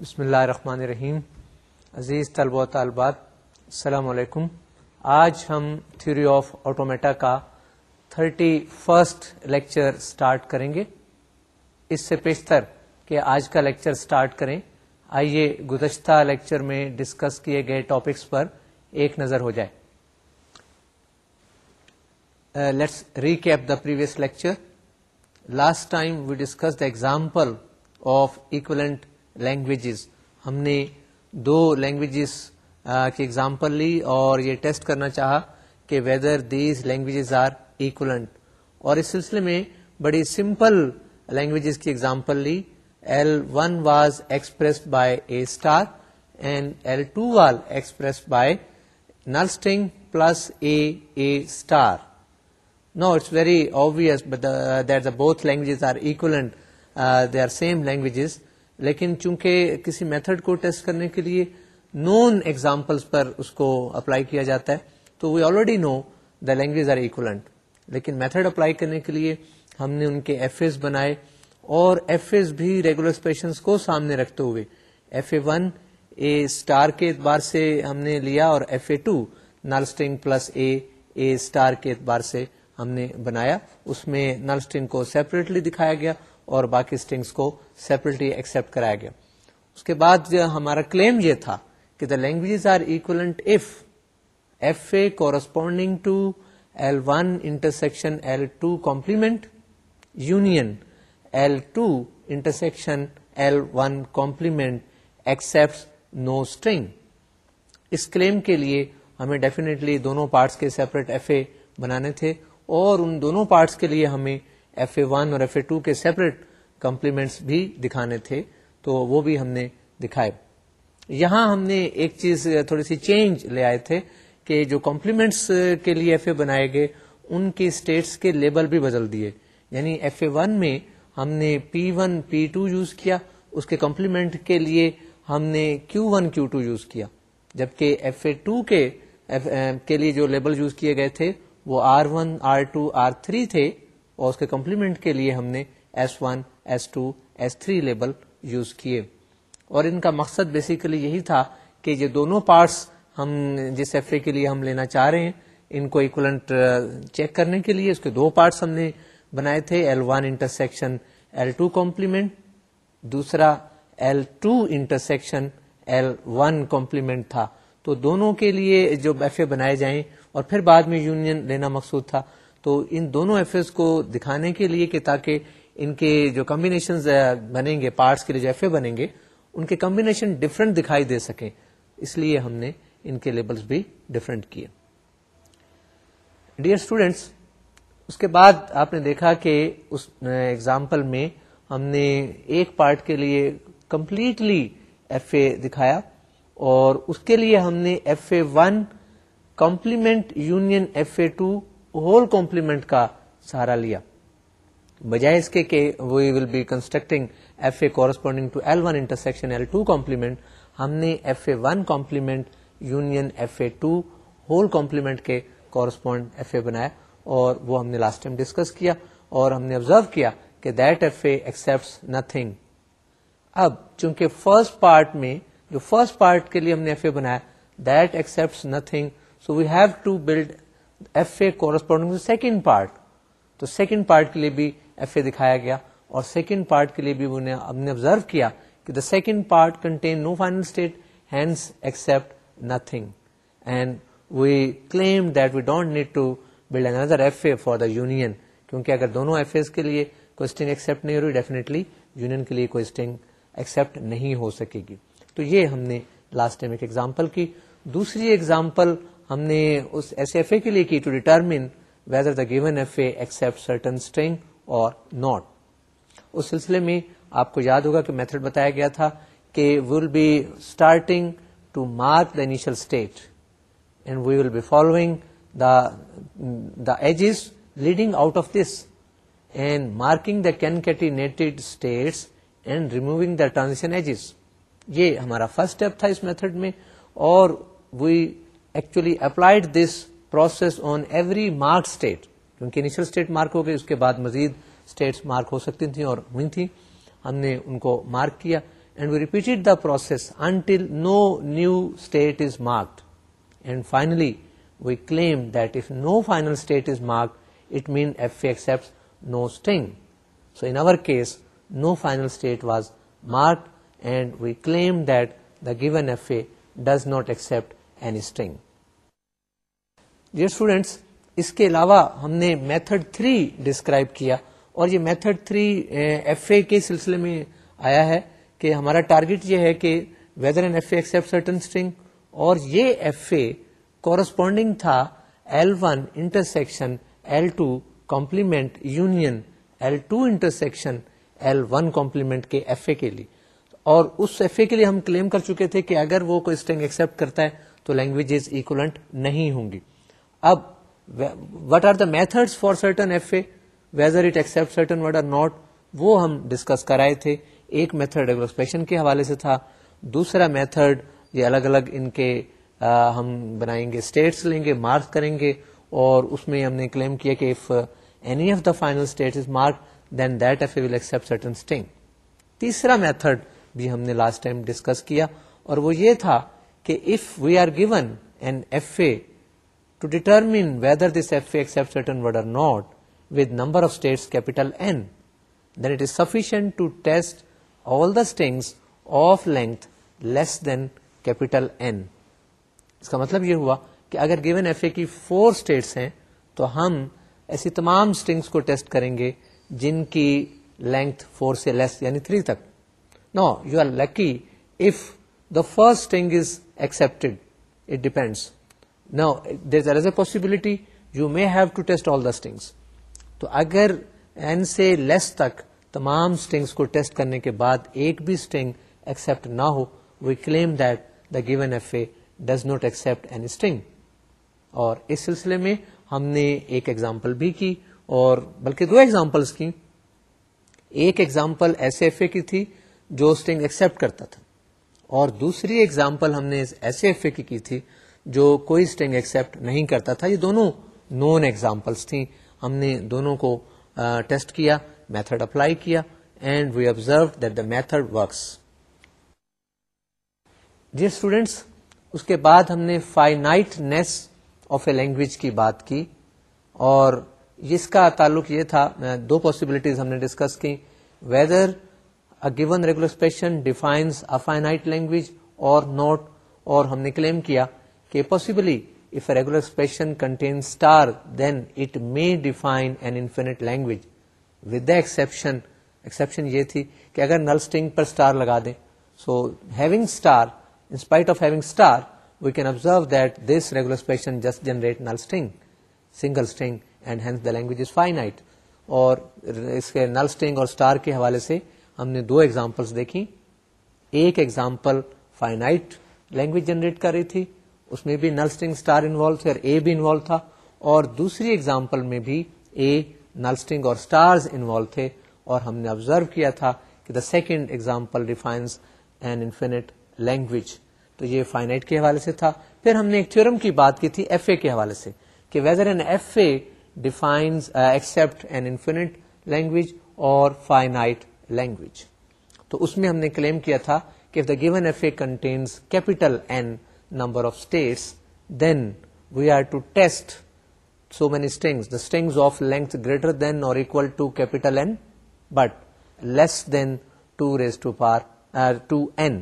بسم اللہ الرحمن الرحیم. عزیز طلبہ و طالبات، السلام علیکم. آج ہم تھیوری آف آٹومیٹا کا تھرٹی فرسٹ لیکچر سٹارٹ کریں گے. اس سے پیشتر کہ آج کا لیکچر سٹارٹ کریں. آئیے گزشتہ لیکچر میں ڈسکس کیے گئے ٹاپکس پر ایک نظر ہو جائے. Let's recap the previous lecture last time we discuss the example of equivalent languages ہم نے دو لینگویجز کی ایگزامپل لی اور یہ ٹیسٹ کرنا چاہا کہ whether these languages are equivalent اور اس سلسلے میں بڑی سمپل لینگویجز کی ایگزامپل لی. L one was expressed by a star and L two was expressed by null string plus a a star no it's very obvious that the both languages are equivalent they are same languages لیکن چونکہ کسی method کو test کرنے کے لیے known examples پر اس کو اپلائی کیا جاتا ہے، تو we already know the language are equivalent لیکن میتھڈ اپلائی کرنے کے لیے ہم نے ان کے ایف ایز بنائے اور ایف ایز بھی ریگولر ایکسپریشنس کو سامنے رکھتے ہوئے۔ F A one a star کے اعتبار سے ہم نے لیا اور F A two null string plus a a star کے اعتبار سے ہم نے بنایا۔ اس میں نل اسٹنگ کو سیپریٹلی دکھایا گیا۔ اور باقی اسٹنگس کو سیپریٹلی ایکسپٹ کرایا گیا۔ اس کے بعد ہمارا کلیم یہ تھا کہ the languages are equivalent if F A corresponding to L one intersection L two complement union L two intersection L one complement accept no string us claim کے لیے ہمیں ڈیفینیٹلی دونوں پارٹس کے سیپریٹ ایف اے بنانے تھے اور ان دونوں پارٹس کے لیے ہمیں ایف اے ون اور ایف اے ٹو کے سیپریٹ کمپلیمنٹس بھی دکھانے تھے، تو وہ بھی ہم نے دکھائے۔ یہاں ہم نے ایک چیز، تھوڑی سی چینج لے آئے تھے کہ جو کمپلیمنٹس کے لیے ایف اے بنائے گئے، ان کے اسٹیٹس کے لیبل بھی بدل دیے۔ یعنی ایف اے ون میں ہم نے P one P two use کیا، اس کے کمپلیمنٹ کے لیے ہم نے Q one Q two use کیا۔ جبکہ ایف اے ٹو کے لیے جو لیبل یوز کیے گئے تھے، وہ R one R two R three تھے۔ اور اس کے کمپلیمنٹ کے لیے ہم نے S one, S two, S three label use کیے۔ اور ان کا مقصد بیسیکلی یہی تھا کہ یہ دونوں پارٹس ہم جس ایف اے کے لیے ہم لینا چاہ رہے ہیں، ان کو اکولنٹ چیک uh, کرنے کے لیے، اس کے دو پارٹس ہم نے بنائے تھے۔ L one intersection L two complement دوسرا L two intersection L one complement تھا۔ تو دونوں کے لیے جو ایف اے بنائے جائیں اور پھر بعد میں یونین لینا مقصود تھا۔ تو ان دونوں ایف ایس کو دکھانے کے لیے کہ تاکہ ان کے جو کمبینیشن بنیں گے پارٹس کے لیے جو ایف اے بنیں گے، ان کے کمبینیشن ڈفرنٹ دکھائی دے سکیں۔ اس لیے ہم نے ان کے لیبلس بھی ڈفرنٹ کیے۔ ڈیئر اسٹوڈینٹس اس کے بعد آپ نے دیکھا کہ اس ایگزامپل میں ہم نے ایک پارٹ کے لیے کمپلیٹلی ایف اے دکھایا اور اس کے لیے ہم نے F A one complement union F A two whole complement کا سہارا لیا۔ بجائے اس کے کہ we will be constructing F A corresponding to L one intersection L two complement ہم نے F A one complement union F A two whole complement کے کورسپونڈ ایف اے بنایا اور وہ ہم نے لاسٹ ٹائم ڈسکس کیا اور ہم نے آبزرو کیا کہ that F A accept nothing اب چونکہ فرسٹ پارٹ میں جو فرسٹ پارٹ کے لیے ہم نے ایف اے بنایا that accept nothing so we have to build F A corresponding second part تو سیکنڈ پارٹ کے لیے بھی ایف اے دکھایا گیا اور سیکنڈ پارٹ کے لیے بھی ہم نے آبزرو کیا کہ the second part contain no final state hence accept nothing and we claim that we don't need to build another F A for the union کیونکہ اگر دونوں ایف اے کے لیے کوئی اسٹنگ ایکسپٹ نہیں ہو رہی ڈیفینیٹلی یونین کے لیے کوئی اسٹنگ ایکسپٹ نہیں ہو سکے گی. تو یہ ہم نے لاسٹ ٹائم ایک ایگزامپل کی. دوسری ایگزامپل ہم نے اس ایس ایف اے کے لیے کی to determine whether the given F A accept certain string اور ناٹ اس سلسلے میں آپ کو یاد ہوگا کہ میتھڈ بتایا گیا تھا کہ will be starting to mark the initial state and we will be following the edges leading out of this and marking the concatenated states and removing the transition edges یہ ہمارا فرسٹ اسٹیپ تھا اس method میں اور we actually applied this process on every mark state کیونکہ initial state mark ہو گئی اس کے بعد مزید اسٹیٹس مارک ہو سکتی تھیں اور ہوئی تھیں ہم نے ان کو مارک کیا and we repeated the process until no new state is marked and finally we claim that if no final state is mark it mean F accept no string so in another case no final state was mark and we claim that the given F A does not accept any string. Dear students, اس کے علاوہ ہم نے method three describe کیا اور یہ method three F A کے سلسلے میں آیا ہے کہ ہمارا ٹارگیٹ یہ ہے کہ whether N F A accept certain string اور یہ ایف اے کورسپونڈنگ تھا L one intersection L two complement union L two intersection L one complement کے ایف اے کے لیے اور اس ایف اے کے لیے ہم کلیم کر چکے تھے کہ اگر وہ کوئی اسٹرنگ ایکسپٹ کرتا ہے تو لینگویجز اکولنٹ نہیں ہوں گی۔ اب what are the method for certain F A whether it accept certain what are not وہ ہم ڈسکس کرائے تھے۔ ایک میتھڈ ریگولسپیشن کے حوالے سے تھا۔ دوسرا میتھڈ یہ الگ الگ ان کے آ, ہم بنائیں گے اسٹیٹس لیں گے مارک کریں گے۔ اور اس میں ہم نے کلیم کیا کہ if any of the final state is mark then that F A will accept certain string تیسرا میتھڈ بھی ہم نے لاسٹ ٹائم ڈسکس کیا۔ اور وہ یہ تھا کہ if we are given N F A to determine whether this FA accepts certain word or not with number of states capital N, then it is sufficient to test all the strings of length less than capital N. اس کا مطلب یہ ہوا کہ اگر given F A کی four states ہیں تو ہم ایسی تمام اسٹنگس کو ٹیسٹ کریں گے جن کی لینتھ فور سے لیس یعنی تھری تک now you are lucky if the first string is accepted it depends there is a possibility you may have to test all the strings تو اگر این سے لیس تک تمام اسٹنگس کو ٹیسٹ کرنے کے بعد ایک بھی اسٹنگ ایکسپٹ نہ ہو we claim that the given F A does not accept any string اور اس سلسلے میں ہم نے ایک ایگزامپل بھی کی اور بلکہ دو ایگزامپلس کی۔ ایک ایگزامپل ایسے ایف اے کی تھی جو اسٹنگ ایکسپٹ کرتا تھا۔ اور دوسری ایگزامپل ہم نے ایسے ایف اے کی کی تھی جو کوئی اسٹنگ ایکسپٹ نہیں کرتا تھا، یہ دونوں نون ایگزامپلس تھیں۔ ہم نے دونوں کو ٹیسٹ کیا میتھڈ اپلائی کیا and we observe that the method works G students اس کے بعد ہم نے finiteness of a language کی بات کی، اور اس کا تعلق یہ تھا دو پاسبلٹیز ہم نے ڈسکس کی whether given regular defines a finite language اور نوٹ اور ہم نے کلیم کیا کہ possibly if regular expression contain star then it may define an infinite language with the exception exception یہ تھی کہ اگر نل اسٹنگ پر اسٹار لگا دیں so having star in spite of having star we can observe that this regular expression just generate null string single string and hence the language is finite اور اس کے نل string اور star کے حوالے سے ہم نے دو ایگزامپلس دیکھی ایک ایگزامپل فائنائٹ لینگویج جنریٹ کر رہی تھی، اس میں بھی نلسٹنگ اسٹار انوالو تھے اور اے بھی انوالو تھا۔ اور دوسری ایگزامپل میں بھی اے نلسٹنگ اور اسٹارز انوالو تھے۔ اور ہم نے آبزرو کیا تھا کہ the second example defines an infinite language تو یہ فائنائٹ کے حوالے سے تھا۔ پھر ہم نے ایک تھورم کی بات کی تھی ایف اے کے حوالے سے کہ whether N F A defines accept an infinite language اور فائنائٹ لینگویج تو اس میں ہم نے کلیم کیا تھا کہ the given F A contains capital N number of states, then we are to test so many strings, the strings of length greater than or equal to capital N, but less than 2 raised to power 2n. Uh,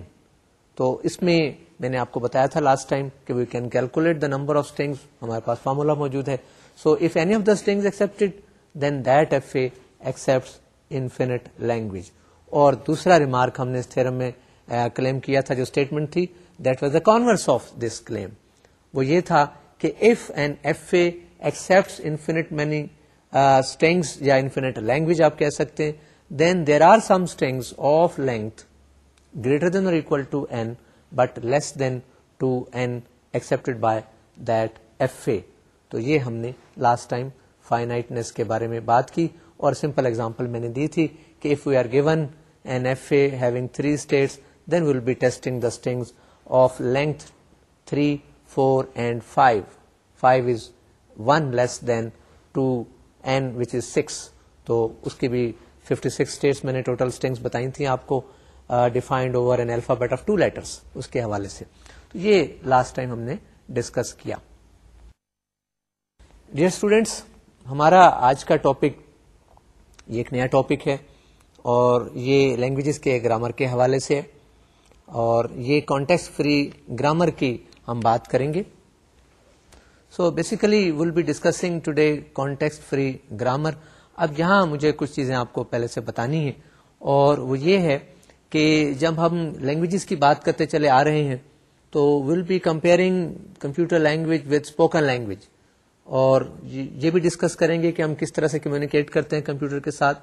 تو اس میں میں نے آپ کو بتایا تھا last time کہ we can calculate the number of strings ہمارے پاس فارمولا موجود ہے. So if any of the strings accepted then that F A accept infinite language اور دوسرا ریمارک ہم نے اس تھرم میں کلیم کیا تھا جو اسٹیٹمنٹ تھی that was the converse of this claim وہ یہ تھا کہ if and F A accept infinite many strings یا انفینٹ لینگویج آپ کہہ سکتے ہیں then there are some strings of length greater than or equal to n but less than two n accepted by that F A تو یہ ہم نے last time فائنائٹنس کے بارے میں بات کی۔ اور سمپل ایگزامپل میں نے دی تھی کہ if we are given an F A having three states then we'll be testing the strings of length three four and five five is one less than two which is six تو اس کی بھی fifty six states میں نے total strings بتائی تھیں آپ کو defined over an alphabet of two letters اس کے حوالے سے. تو یہ لاسٹ ٹائم ہم نے ڈسکس کیا. ڈیئر اسٹوڈینٹس ہمارا آج کا ٹاپک یہ ایک نیا ٹاپک ہے اور یہ لینگویجز کے گرامر کے حوالے سے اور یہ کانٹیکس فری گرامر کی ہم بات کریں گے۔ So basically will be discussing today context free grammar اب یہاں مجھے کچھ چیزیں آپ کو پہلے سے بتانی ہیں اور وہ یہ ہے کہ جب ہم لینگویجز کی بات کرتے چلے آ رہے ہیں تو will be comparing computer language with spoken language اور جی, یہ بھی ڈسکس کریں گے کہ ہم کس طرح سے کمیونیکیٹ کرتے ہیں کمپیوٹر کے ساتھ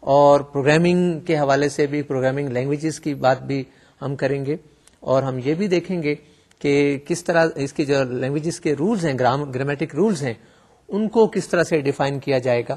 اور پروگرامنگ کے حوالے سے بھی پروگرامنگ لینگویجز کی بات بھی ہم کریں گے اور ہم یہ بھی دیکھیں گے کہ کس طرح اس کی جو لینگویجز کے رولز ہیں گرامیٹک رولز ہیں، ان کو کس طرح سے ڈیفائن کیا جائے گا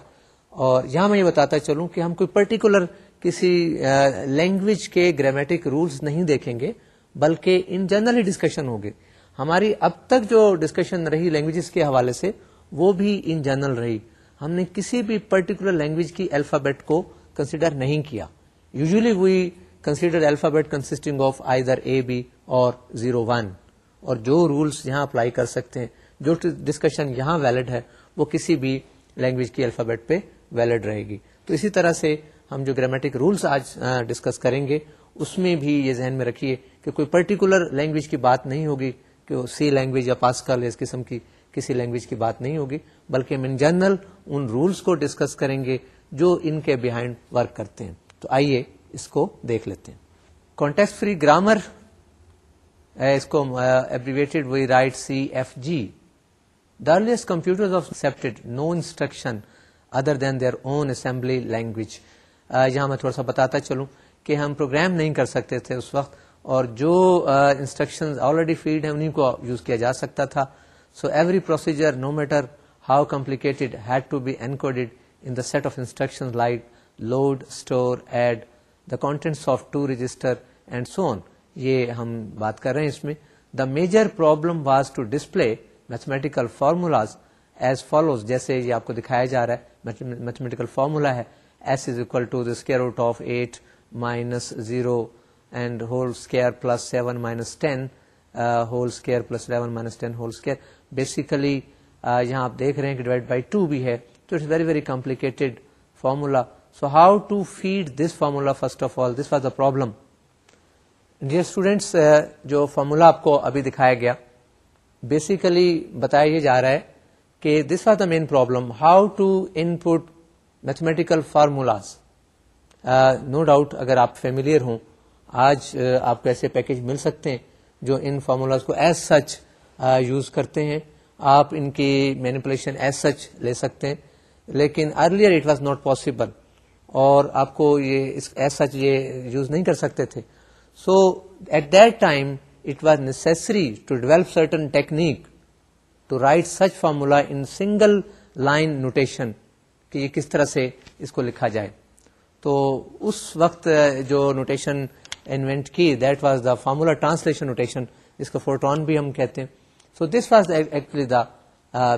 اور یہاں میں یہ بتاتا چلوں کہ ہم کوئی پرٹیکولر کسی لینگویج کے گرامیٹک رولز نہیں دیکھیں گے بلکہ ان جنرلی ڈسکشن ہوگی ہماری اب تک جو ڈسکشن رہی لینگویجز کے حوالے سے وہ بھی ان جنرل رہی۔ ہم نے کسی بھی پرٹیکولر لینگویج کی الفابیٹ کو کنسیڈر نہیں کیا۔ Usually we consider alphabet consisting of either a b or zero one اور جو رولس یہاں اپلائی کر سکتے ہیں، جو ڈسکشن یہاں ویلڈ ہے، وہ کسی بھی لینگویج کی الفابیٹ پہ ویلڈ رہے گی۔ تو اسی طرح سے ہم جو گرامیٹک رولس آج ڈسکس کریں گے، اس میں بھی یہ ذہن میں رکھیے کہ کوئی پرٹیکولر لینگویج کی بات نہیں ہوگی کہ سی لینگویج یا پاسکل اس قسم کی کسی لینگویج کی بات نہیں ہوگی، بلکہ ہم ان جنرل ان رولس کو ڈسکس کریں گے جو ان کے بہائنڈ ورک کرتے ہیں۔ تو آئیے اس کو دیکھ لیتے ہیں۔ کانٹیکس فری گرامر اس کو abbreviated we write C F G the earliest computer of no instruction other than their own assembly language یہاں میں تھوڑا سا بتاتا چلوں کہ ہم پروگرام نہیں کر سکتے تھے اس وقت اور جو انسٹرکشن آلریڈی فیڈ ہیں، انہیں کو یوز کیا جا سکتا تھا۔ So every procedure no matter how complicated had to be encoded in the set of instruction like load store add the contents of two register and so on یہ ہم بات کر رہے ہیں اس میں. The major problem was to display mathematical formulas as follows جیسے یہ آپ کو دکھایا جا رہا ہے میتھمیٹیکل فارمولا ہے. S is equal to the square root of eight minus zero and whole square plus seven minus ten whole square plus eleven minus ten whole square basically یہاں آپ دیکھ رہے ہیں کہ ڈیوائڈ بائی ٹو بھی ہے، تو it's very very complicated formula so how to feed this formula first of all this was the problem dear students جو فارمولا آپ کو ابھی دکھایا گیا بیسیکلی بتایا یہ جا رہا ہے کہ this was the main problem how to input mathematical formulas no doubt اگر آپ فیملیئر ہوں، آج آپ کو ایسے پیکج مل سکتے ہیں۔ جو ان فارمولاز کو ایز سچ یوز کرتے ہیں، آپ ان کی مینیپولیشن ایز سچ لے سکتے ہیں۔ لیکن earlier it was not possible اور آپ کو یہ ایز سچ یہ یوز نہیں کر سکتے تھے۔ So at that time it was necessary to develop certain technique to write such formula in single line notation کہ یہ کس طرح سے اس کو لکھا جائے۔ تو اس وقت جو نوٹیشن انوینٹ کی. That was the formula translation notation اس کو فورٹون بھی ہم کہتے ہیں. So this was actually the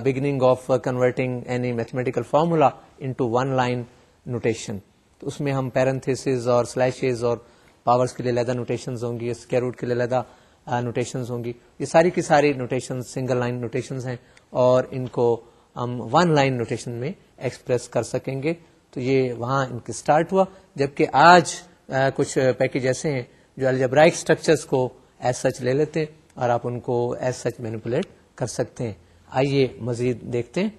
beginning of converting any mathematical formula into one line notation تو اس میں ہم پیرنتھس اور سلیشز اور پاورس کے لیے لیدا نوٹیشن ہوں گی اسکیروٹ کے لیے لیدا نوٹیشن uh, ہوں گی. یہ ساری کی ساری نوٹیشن سنگل لائن نوٹیشن ہیں اور ان کو ہم ون لائن نوٹیشن میں ایکسپریس کر سکیں گے. تو یہ وہاں ان کے اسٹارٹ ہوا. جبکہ آج کچھ پیکج ایسے ہیں جو الجبرائک اسٹرکچرس کو ایز سچ لے لیتے ہیں اور آپ ان کو ایز سچ مینیپولیٹ کر سکتے ہیں۔ آئیے مزید دیکھتے ہیں۔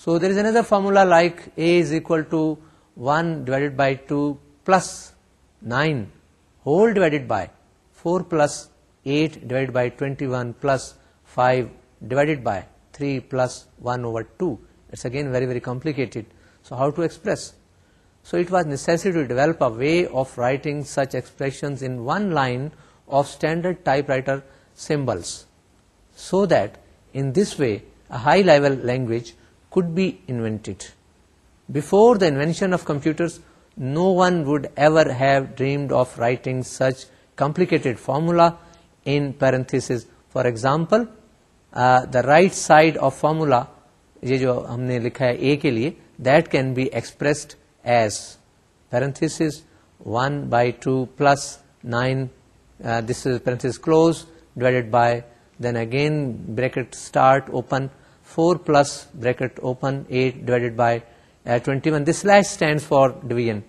So there is another formula like A is equal to one divided by two plus nine whole divided by four plus eight divide by twenty one plus five divided by three plus one over two it's again very very complicated so how to express so it was necessary to develop a way of writing such expressions in one line of standard typewriter symbols so that in this way high level language could be invented before the invention of computers no one would ever have dreamed of writing such complicated formula in parenthesis for example the right side of formula یہ جو ہم نے لکھا ہے A کے لیے that can be expressed as parenthesis 1 by 2 plus 9, this is parenthesis close, divided by, then again bracket start open, 4 plus bracket open 8 divided by 21. This slash stands for division,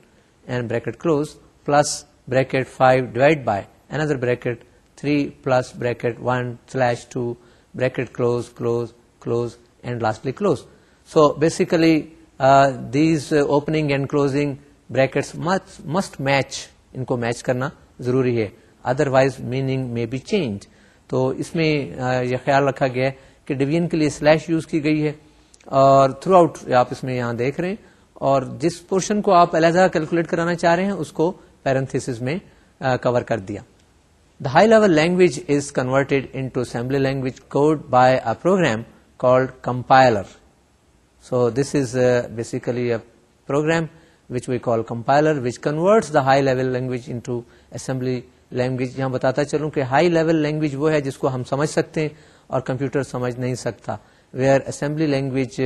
and bracket close plus bracket 5 divided by another bracket 3 plus bracket 1 slash 2 bracket close close close and lastly close. So basically these opening and closing brackets must match, ان کو match کرنا ضروری ہے۔ Otherwise meaning may be change تو اس میں یہ خیال رکھا گیا ہے کہ ڈویژن کے لیے سلیش یوز کی گئی ہے۔ اور تھرو آؤٹ آپ اس میں یہاں دیکھ رہے ہیں۔ اور جس پورشن کو آپ علیحدہ کیلکولیٹ کرانا چاہ رہے ہیں اس کو پیرنتھس میں کور کر دیا۔ The high level language is converted into assembly language code by a program called compiler so this is basically a program which we call compiler which converts the high level language into assembly language یہاں بتاتا چلوں کہ high level language وہ ہے جس کو ہم سمجھ سکتے ہیں اور کمپیوٹر سمجھ نہیں سکتا where assembly language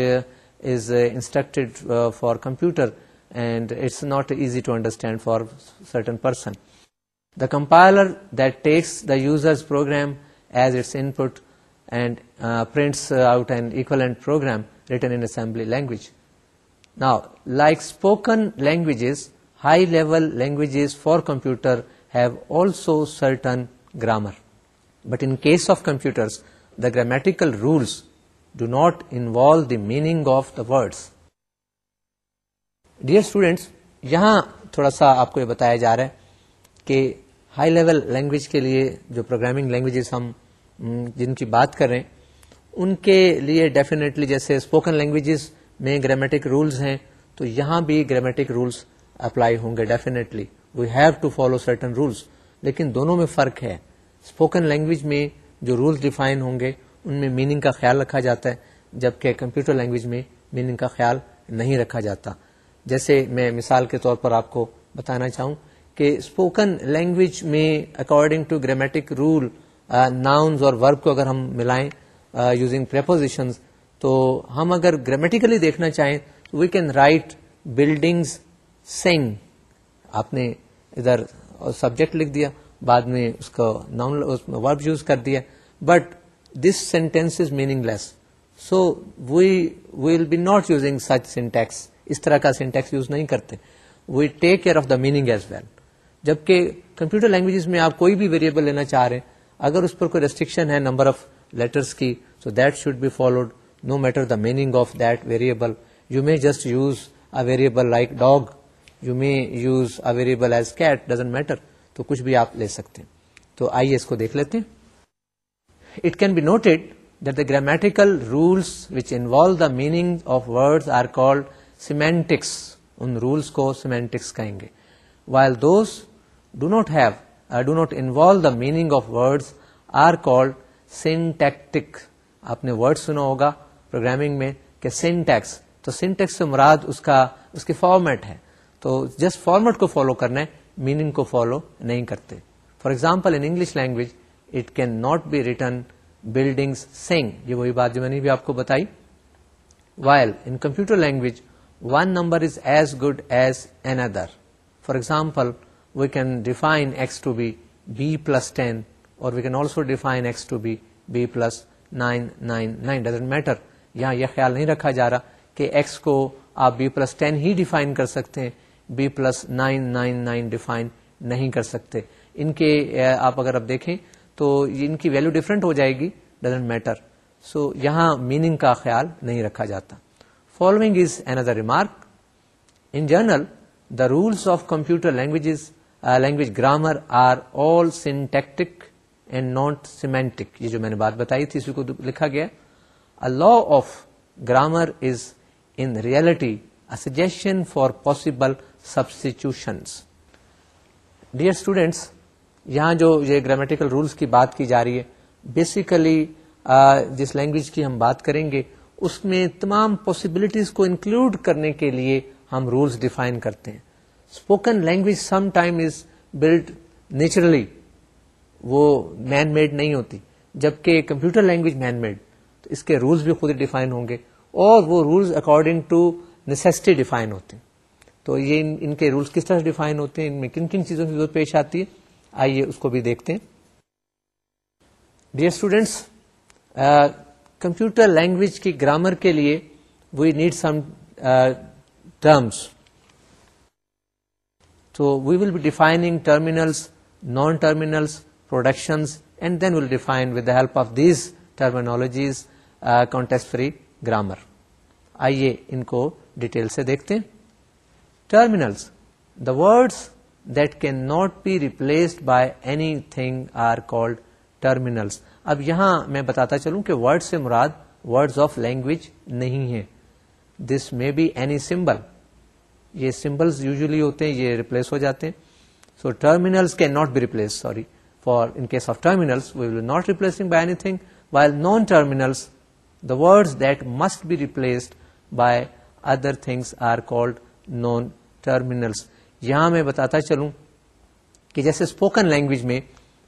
is instructed for computer and it's not easy to understand for certain person the compiler that takes the user's program as its input and prints out and equivalent program written in assembly language نا like spoken languages high level languages for computer have also certain grammar but in case of computers the grammatical rules do not involve the meaning of the words dear students یہاں تھوڑا سا آپ کو یہ بتایا جا رہا ہے کہ ہائی لیول لینگویج کے لیے جو پروگرامنگ لینگویجز ہم جن کی بات کر رہے ہیں ان کے لیے ڈیفینیٹلی جیسے اسپوکن لینگویجز میں گرامیٹک رولس ہیں، تو یہاں بھی گرامیٹک رولس اپلائی ہوں گے definitely we have to follow certain rules لیکن دونوں میں فرق ہے۔ اسپوکن لینگویج میں جو رولس ڈیفائن ہوں گے، ان میں میننگ کا خیال رکھا جاتا ہے، جبکہ کمپیوٹر لینگویج میں میننگ کا خیال نہیں رکھا جاتا۔ جیسے میں مثال کے طور پر آپ کو بتانا چاہوں کہ اسپوکن لینگویج میں according to grammatic rule nouns اور ورب کو اگر ہم ملائیں Uh, یوزنگ پریپوزیشنز تو ہم اگر گرامیٹیکلی دیکھنا چاہیں تو وی کین رائٹ بلڈنگز سنگ آپ نے ادھر سبجیکٹ لکھ دیا، بعد میں اس کو ناؤن ورب یوز کر دیا but this sentence is meaningless so we will be not using such syntax اس طرح کا سینٹیکس یوز نہیں کرتے۔ We take care of the meaning as well جبکہ کمپیوٹر لینگویجز میں آپ کوئی بھی ویریبل لینا چاہ رہے ہیں، اگر اس پر کوئی ریسٹرکشن ہے نمبر آف لیٹرس کی so that should be followed no matter the meaning of that variable you may just use a variable like dog you may use a variable as cat doesn't matter تو کچھ بھی آپ لے سکتے ہیں۔ تو آئیے اس کو دیکھ لیتے ہیں۔ It can be noted that the grammatical rules which involve the meaning of word are called semantics in rules کو سیمینٹکس کہیں گے۔ While those do not have do not involve the meaning of word are called syntactic آپ نے word سنا ہوگا programming میں کہ syntax تو سینٹیکس سے مراد اس کا اس کی فارمیٹ ہے. تو جسٹ فارمیٹ کو فالو کرنا ہے میننگ کو فالو نہیں کرتے. For example in English language it can not be written building sing یہ وہی بات جو میں نے بھی آپ کو بتائی. While in computer language one number is as good as another for example we can define X to be B plus ten or we can also define X to be B plus nine nine nine doesn't matter یہاں یہ خیال نہیں رکھا جا رہا کہ X کو آپ بی پلس ٹین ہی ڈیفائن کر سکتے ہیں. B plus nine nine nine define نہیں کر سکتے. ان کے آپ اگر اب دیکھیں تو ان کی ویلو ڈفرینٹ ہو جائے گی. ڈزنٹ میٹر سو یہاں میننگ کا خیال نہیں رکھا جاتا. Following is another remark in general the rules of computer languages language grammar are all syntactic and not semantic یہ جو میں نے بات بتائی تھی، اسی کو لکھا گیا۔ Law of grammar is in reality suggestion for possible substitutions dear students یہاں جو یہ گرامیٹیکل رولس کی بات کی جا رہی ہے بیسیکلی جس لینگویج کی ہم بات کریں گے، اس میں تمام پاسبلٹیز کو انکلوڈ کرنے کے لیے ہم رولس ڈیفائن کرتے ہیں۔ Spoken language some time is build naturally وہ مین میڈ نہیں ہوتی، جبکہ کمپیوٹر لینگویج مین میڈ تو اس کے رولس بھی خود ڈیفائن ہوں گے، اور وہ rules according to necessity define ہوتے ہیں۔ تو یہ ان کے رولس کس طرح ڈیفائن ہوتے ہیں، ان میں کن کن چیزوں کی ضرورت پیش آتی ہے؟ آئیے اس کو بھی دیکھتے ہیں۔ ڈیئر اسٹوڈینٹس کمپیوٹر لینگویج کی گرامر کے لیے وی نیڈ سم ٹرمس تو we will be defining terminals non terminals productions and then will define with the help of these terminologies context free grammar آئیے ان کو ڈیٹیل سے دیکھتے ہیں terminals the words that can not be replaced by anything are called terminals اب یہاں میں بتاتا چلوں کہ ورڈ سے مراد ورڈز آف لینگویج نہیں ہے this may be any symbol یہ سمبلس یوزلی ہوتے ہیں یہ ریپلیس ہو جاتے ہیں so terminals can not be replace sorry for in case of terminals we will not replacing by anything while non terminals the word that must be replaced by other things are called non terminals یہاں میں بتاتا چلوں کہ جیسے spoken language میں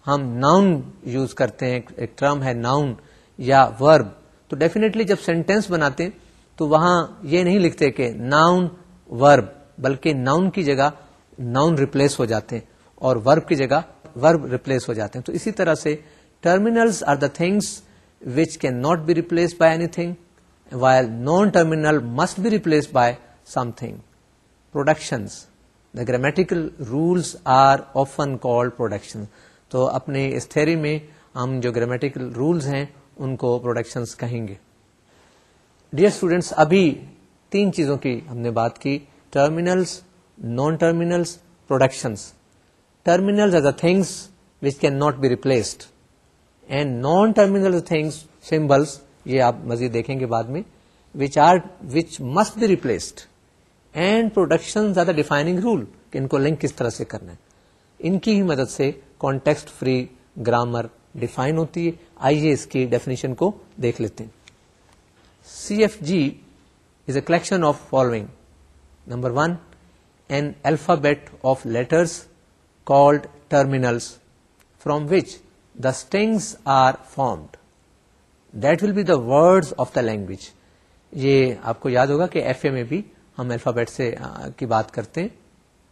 ہم noun use کرتے ہیں، ایک ٹرم ہے ناؤن یا ورب تو ڈیفینیٹلی جب سینٹینس بناتے ہیں، تو وہاں یہ نہیں لکھتے کہ ناؤن ورب بلکہ ناؤن کی جگہ ناؤن ریپلیس ہو جاتے ہیں اور ورب کی جگہ ورب ریپلیس ہو جاتے ہیں۔ تو اسی طرح سے terminals are the things which can not be replace by anything while non terminal must be replace by something productions the grammatical rules are often called production تو اپنے اس تھیری میں ہم جو گرامیٹیکل رولز ہیں، ان کو پروڈکشنز کہیں گے۔ ڈیئر اسٹوڈینٹس ابھی تین چیزوں کی ہم نے بات کی۔ Terminals non terminals productions terminal are the things which can not be replaced and non terminal things symbols یہ آپ مزید دیکھیں گے بعد میں which are which must be replaced and production are the rule کہ ان کو لنک کس طرح سے کرنا ہے ان کی ہی مدد سے کانٹیکسٹ فری گرامر ڈیفائن ہوتی ہے آئیے اس کی ڈیفینیشن کو دیکھ لیتے ہیں C F G is a collection of following number one an alphabet of letters called terminals from which the strings are formed that will be the words of the language یہ آپ کو یاد ہوگا کہ ایف اے میں بھی ہم alphabet سے کی بات کرتے ہیں.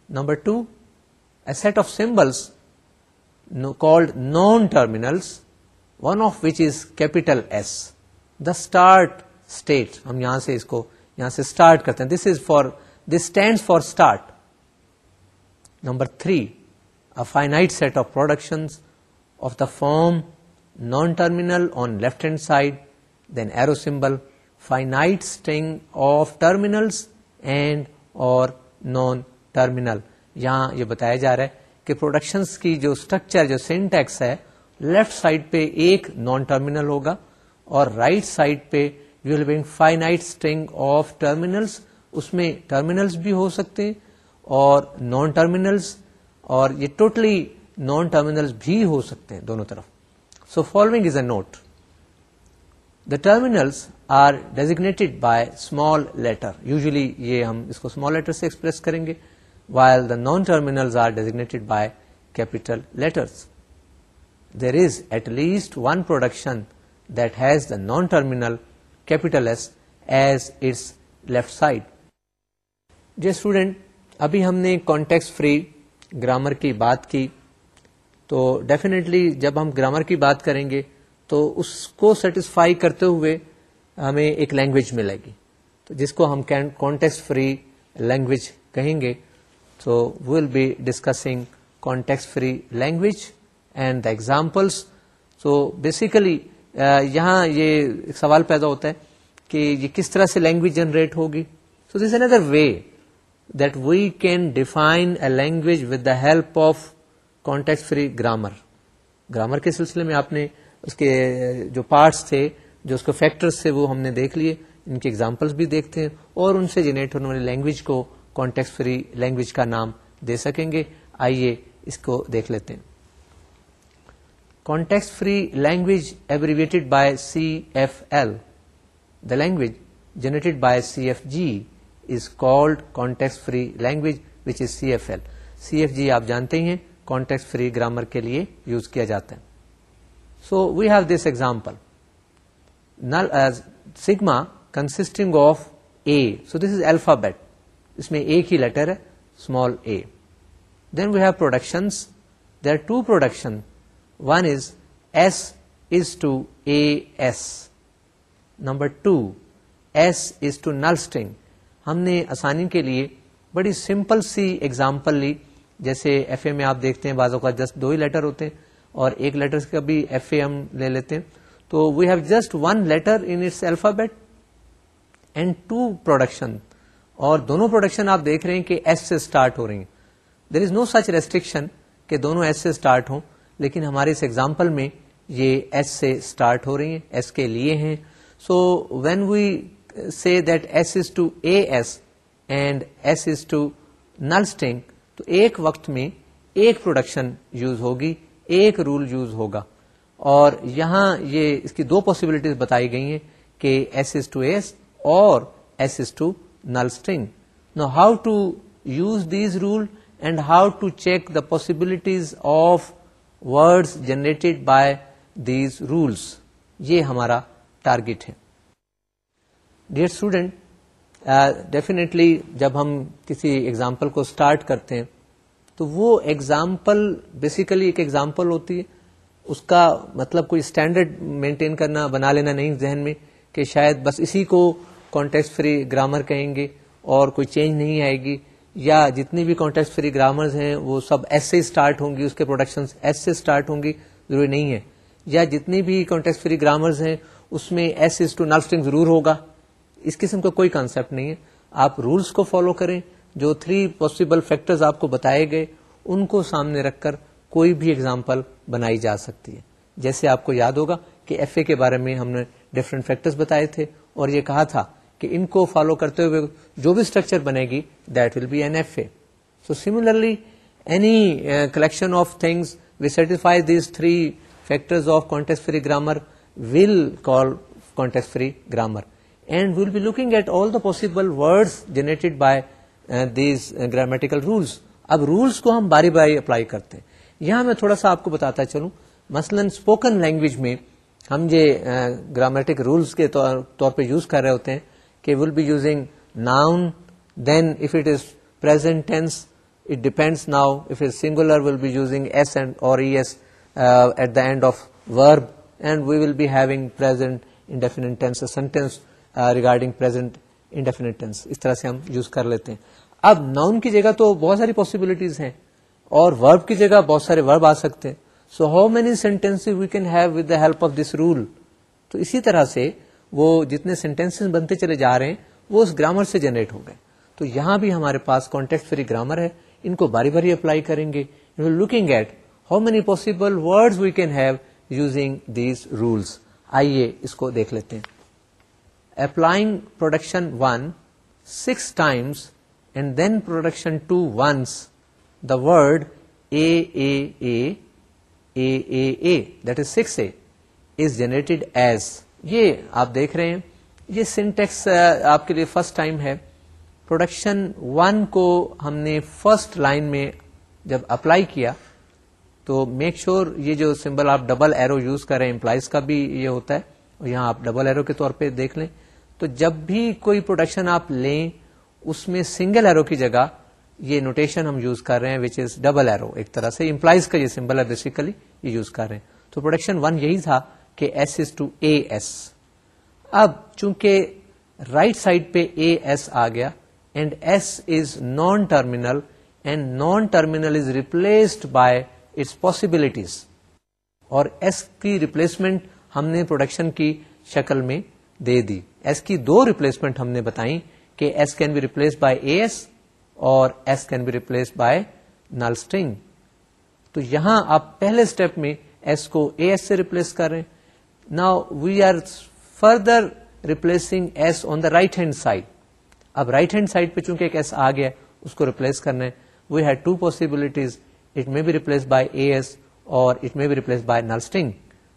Number two a set of symbols called non terminals one of which is capital S the start state ہم یہاں سے اس کو یہاں سے اسٹارٹ کرتے ہیں. This is for this stand for start number three finite set of production of the form non terminal on left hand side then arrow symbol finite string of terminals and or non terminal یہاں یہ بتایا جا رہا ہے کہ productions کی جو structure جو سینٹیکس ہے لیفٹ سائڈ پہ ایک نان ٹرمینل ہوگا اور رائٹ right سائڈ پہ you will being string of terminals اس میں ٹرمینلس بھی ہو سکتے ہیں اور نان ٹرمینلس اور یہ ٹوٹلی نان ٹرمینلس بھی ہو سکتے ہیں دونوں طرف so following is a note the terminals are designated by small letter usually یہ ہم اس کو اسمال لیٹر سے ایکسپریس کریں گے while the non-terminals are designated by capital letters. There is at least one production that has the non-terminal capital S as its left side. Dear student, ابھی ہم نے کانٹیکس فری گرامر کی بات کی، تو ڈیفینیٹلی جب ہم گرامر کی بات کریں گے، تو اس کو سیٹسفائی کرتے ہوئے ہمیں ایک لینگویج ملے گی تو جس کو ہم کانٹیکس فری لینگویج کہیں گے So we will be discussing context-free language and the examples. So basically یہاں یہ سوال پیدا ہوتا ہے کہ یہ کس طرح سے لینگویج جنریٹ ہوگی so this another way that we can define a language with the help of context free grammar grammar کے سلسلے میں آپ نے اس کے، جو پارٹس تھے، جو اس کے فیکٹرس تھے، وہ ہم نے دیکھ لیے. ان کے ایگزامپلس بھی دیکھتے ہیں اور ان سے جنریٹ ہونے والی لینگویج کو کانٹیکس فری لینگویج کا نام دے سکیں گے. آئیے اس کو دیکھ لیتے ہیں. Context free language abbreviated by C F L the language generated by C F G is called context free language which is C F L C F G آپ جانتے ہی ہیں کانٹیکس فری گرامر کے لیے use کیا جاتا ہے۔ So we have this example sigma consisting of a so this is alphabet اس میں ایک ہی لیٹر ہے small a then we have productions there two production one is S is to a S number two S is to null string ہم نے آسانی کے لیے بڑی سمپل سی ایگزامپل لی۔ جیسے ایف اے میں آپ دیکھتے ہیں بعضوں کا جسٹ دو ہی لیٹر ہوتے ہیں اور ایک لیٹر کا بھی ایف اے ہم لے لیتے ہیں۔ تو we have just one letter in its alphabet and two production اور دونوں پروڈکشن آپ دیکھ رہے ہیں کہ ایس سے اسٹارٹ ہو رہی ہیں۔ There is no such restriction کہ دونوں ایس سے اسٹارٹ ہوں، لیکن ہمارے اس ایگزامپل میں یہ ایس سے اسٹارٹ ہو رہی ہیں ایس کے لیے ہیں۔ So when we see that S is to a S and S is to null string تو ایک وقت میں ایک پروڈکشن یوز ہوگی، ایک رول یوز ہوگا۔ اور یہاں یہ اس کی دو پاسبلٹیز بتائی گئی ہیں کہ ایس از ٹو ایس اور S is to null string now how to use these rule and how to check the possibilities of words generated by these rules یہ ہمارا ٹارگیٹ ہے۔ ڈیئر اسٹوڈینٹ ڈیفینیٹلی جب ہم کسی example کو start کرتے ہیں، تو وہ ایگزامپل بیسیکلی ایک ایگزامپل ہوتی ہے. اس کا مطلب کوئی اسٹینڈرڈ مینٹین کرنا، بنا لینا نہیں ذہن میں کہ شاید بس اسی کو کانٹیکس فری گرامر کہیں گے اور کوئی چینج نہیں آئے گی. یا جتنی بھی کانٹیکس فری گرامرز ہیں، وہ سب ایس سے اسٹارٹ ہوں گی، اس کے پروڈکشن ایس سے اسٹارٹ ہوں گی. ضروری نہیں ہے. یا جتنی بھی کانٹیکس فری گرامرز ہیں، اس میں ایس از ٹو نلسٹنگ ضرور ہوگا. اس قسم کا کوئی کانسیپٹ نہیں ہے۔ آپ رولس کو فالو کریں۔ جو تھری پاسبل فیکٹرز آپ کو بتائے گئے، ان کو سامنے رکھ کر کوئی بھی اگزامپل بنائی جا سکتی ہے۔ جیسے آپ کو یاد ہوگا کہ ایف اے کے بارے میں ہم نے ڈفرنٹ فیکٹرز بتائے تھے، اور یہ کہا تھا کہ ان کو فالو کرتے ہوئے جو بھی اسٹرکچر بنے گی that will be N F A so similarly any collection of things we satisfy these three factors of context free grammar will call context free grammar and we'll be looking at all the possible word generated by these grammatical rules اب rules کو ہم باری باری apply کرتے ہیں۔ یہاں میں تھوڑا سا آپ کو بتاتا چلوں۔ مثلاً اسپوکن لینگویج میں ہم یہ uh, گرامیٹک رولس کے طور پہ یوز کر رہے ہوتے ہیں کہ will be using noun then if it is present tense it depends now if it singular will be using S and or E S at the end of verb and we will be having present indefinite tense sentence regarding present indefinite tense اس طرح سے ہم use کر لیتے ہیں۔ اب noun کی جگہ تو بہت ساری پاسبلٹیز ہیں اور ورب کی جگہ بہت سارے ورب آ سکتے ہیں۔ So how many sentence we can have with the help of this rule تو اسی طرح سے وہ جتنے سینٹینس بنتے چلے جا رہے ہیں، وہ اس گرامر سے جنریٹ ہو گئے۔ تو یہاں بھی ہمارے پاس کانٹیکٹ فری گرامر ہے۔ ان کو باری باری اپلائی کریں گے۔ Looking at how many possible word we can have using these rules آئیے اس کو دیکھ لیتے ہیں۔ Applying production one six times and then production two once the word a a a that is six a is generated as یہ آپ دیکھ رہے ہیں، یہ سنٹیکس آپ کے لیے فرسٹ ٹائم ہے۔ پروڈکشن ون کو ہم نے فرسٹ لائن میں جب اپلائی کیا، تو میک شیور sure یہ جو سمبل آپ ڈبل ایرو یوز کر رہے ہیں امپلائز کا بھی یہ ہوتا ہے۔ اور یہاں آپ ڈبل ایرو کے طور پہ دیکھ لیں۔ تو جب بھی کوئی پروڈکشن آپ لیں، اس میں سنگل ایرو کی جگہ یہ نوٹیشن ہم یوز کر رہے ہیں وچ از ڈبل ایرو ایک طرح سے امپلائز کا یہ سمبل ہے بیسیکلی یہ یوز کر رہے ہیں۔ تو پروڈکشن ون یہی تھا کہ S is to a S اب چونکہ رائٹ سائڈ پہ اے ایس آ گیا and S is non terminal and non terminal is replaced by its possibilities اور ایس کی ریپلیسمنٹ ہم نے پروڈکشن کی شکل میں دے دی۔ ایس کی دو ریپلیسمنٹ ہم نے بتائی کہ S can be replace by a S اور S can be replace by null string تو یہاں آپ پہلے اسٹیپ میں ایس کو اے ایس سے ریپلیس کر رہے ہیں۔ نا we are further replacing S on the right hand side اب رائٹ ہینڈ سائڈ پہ چونکہ ایک ایس آ گیا، اس کو ریپلیس کرنا ہے۔ We had two possibilities it may be replaced by A S اور it may be replaced by null string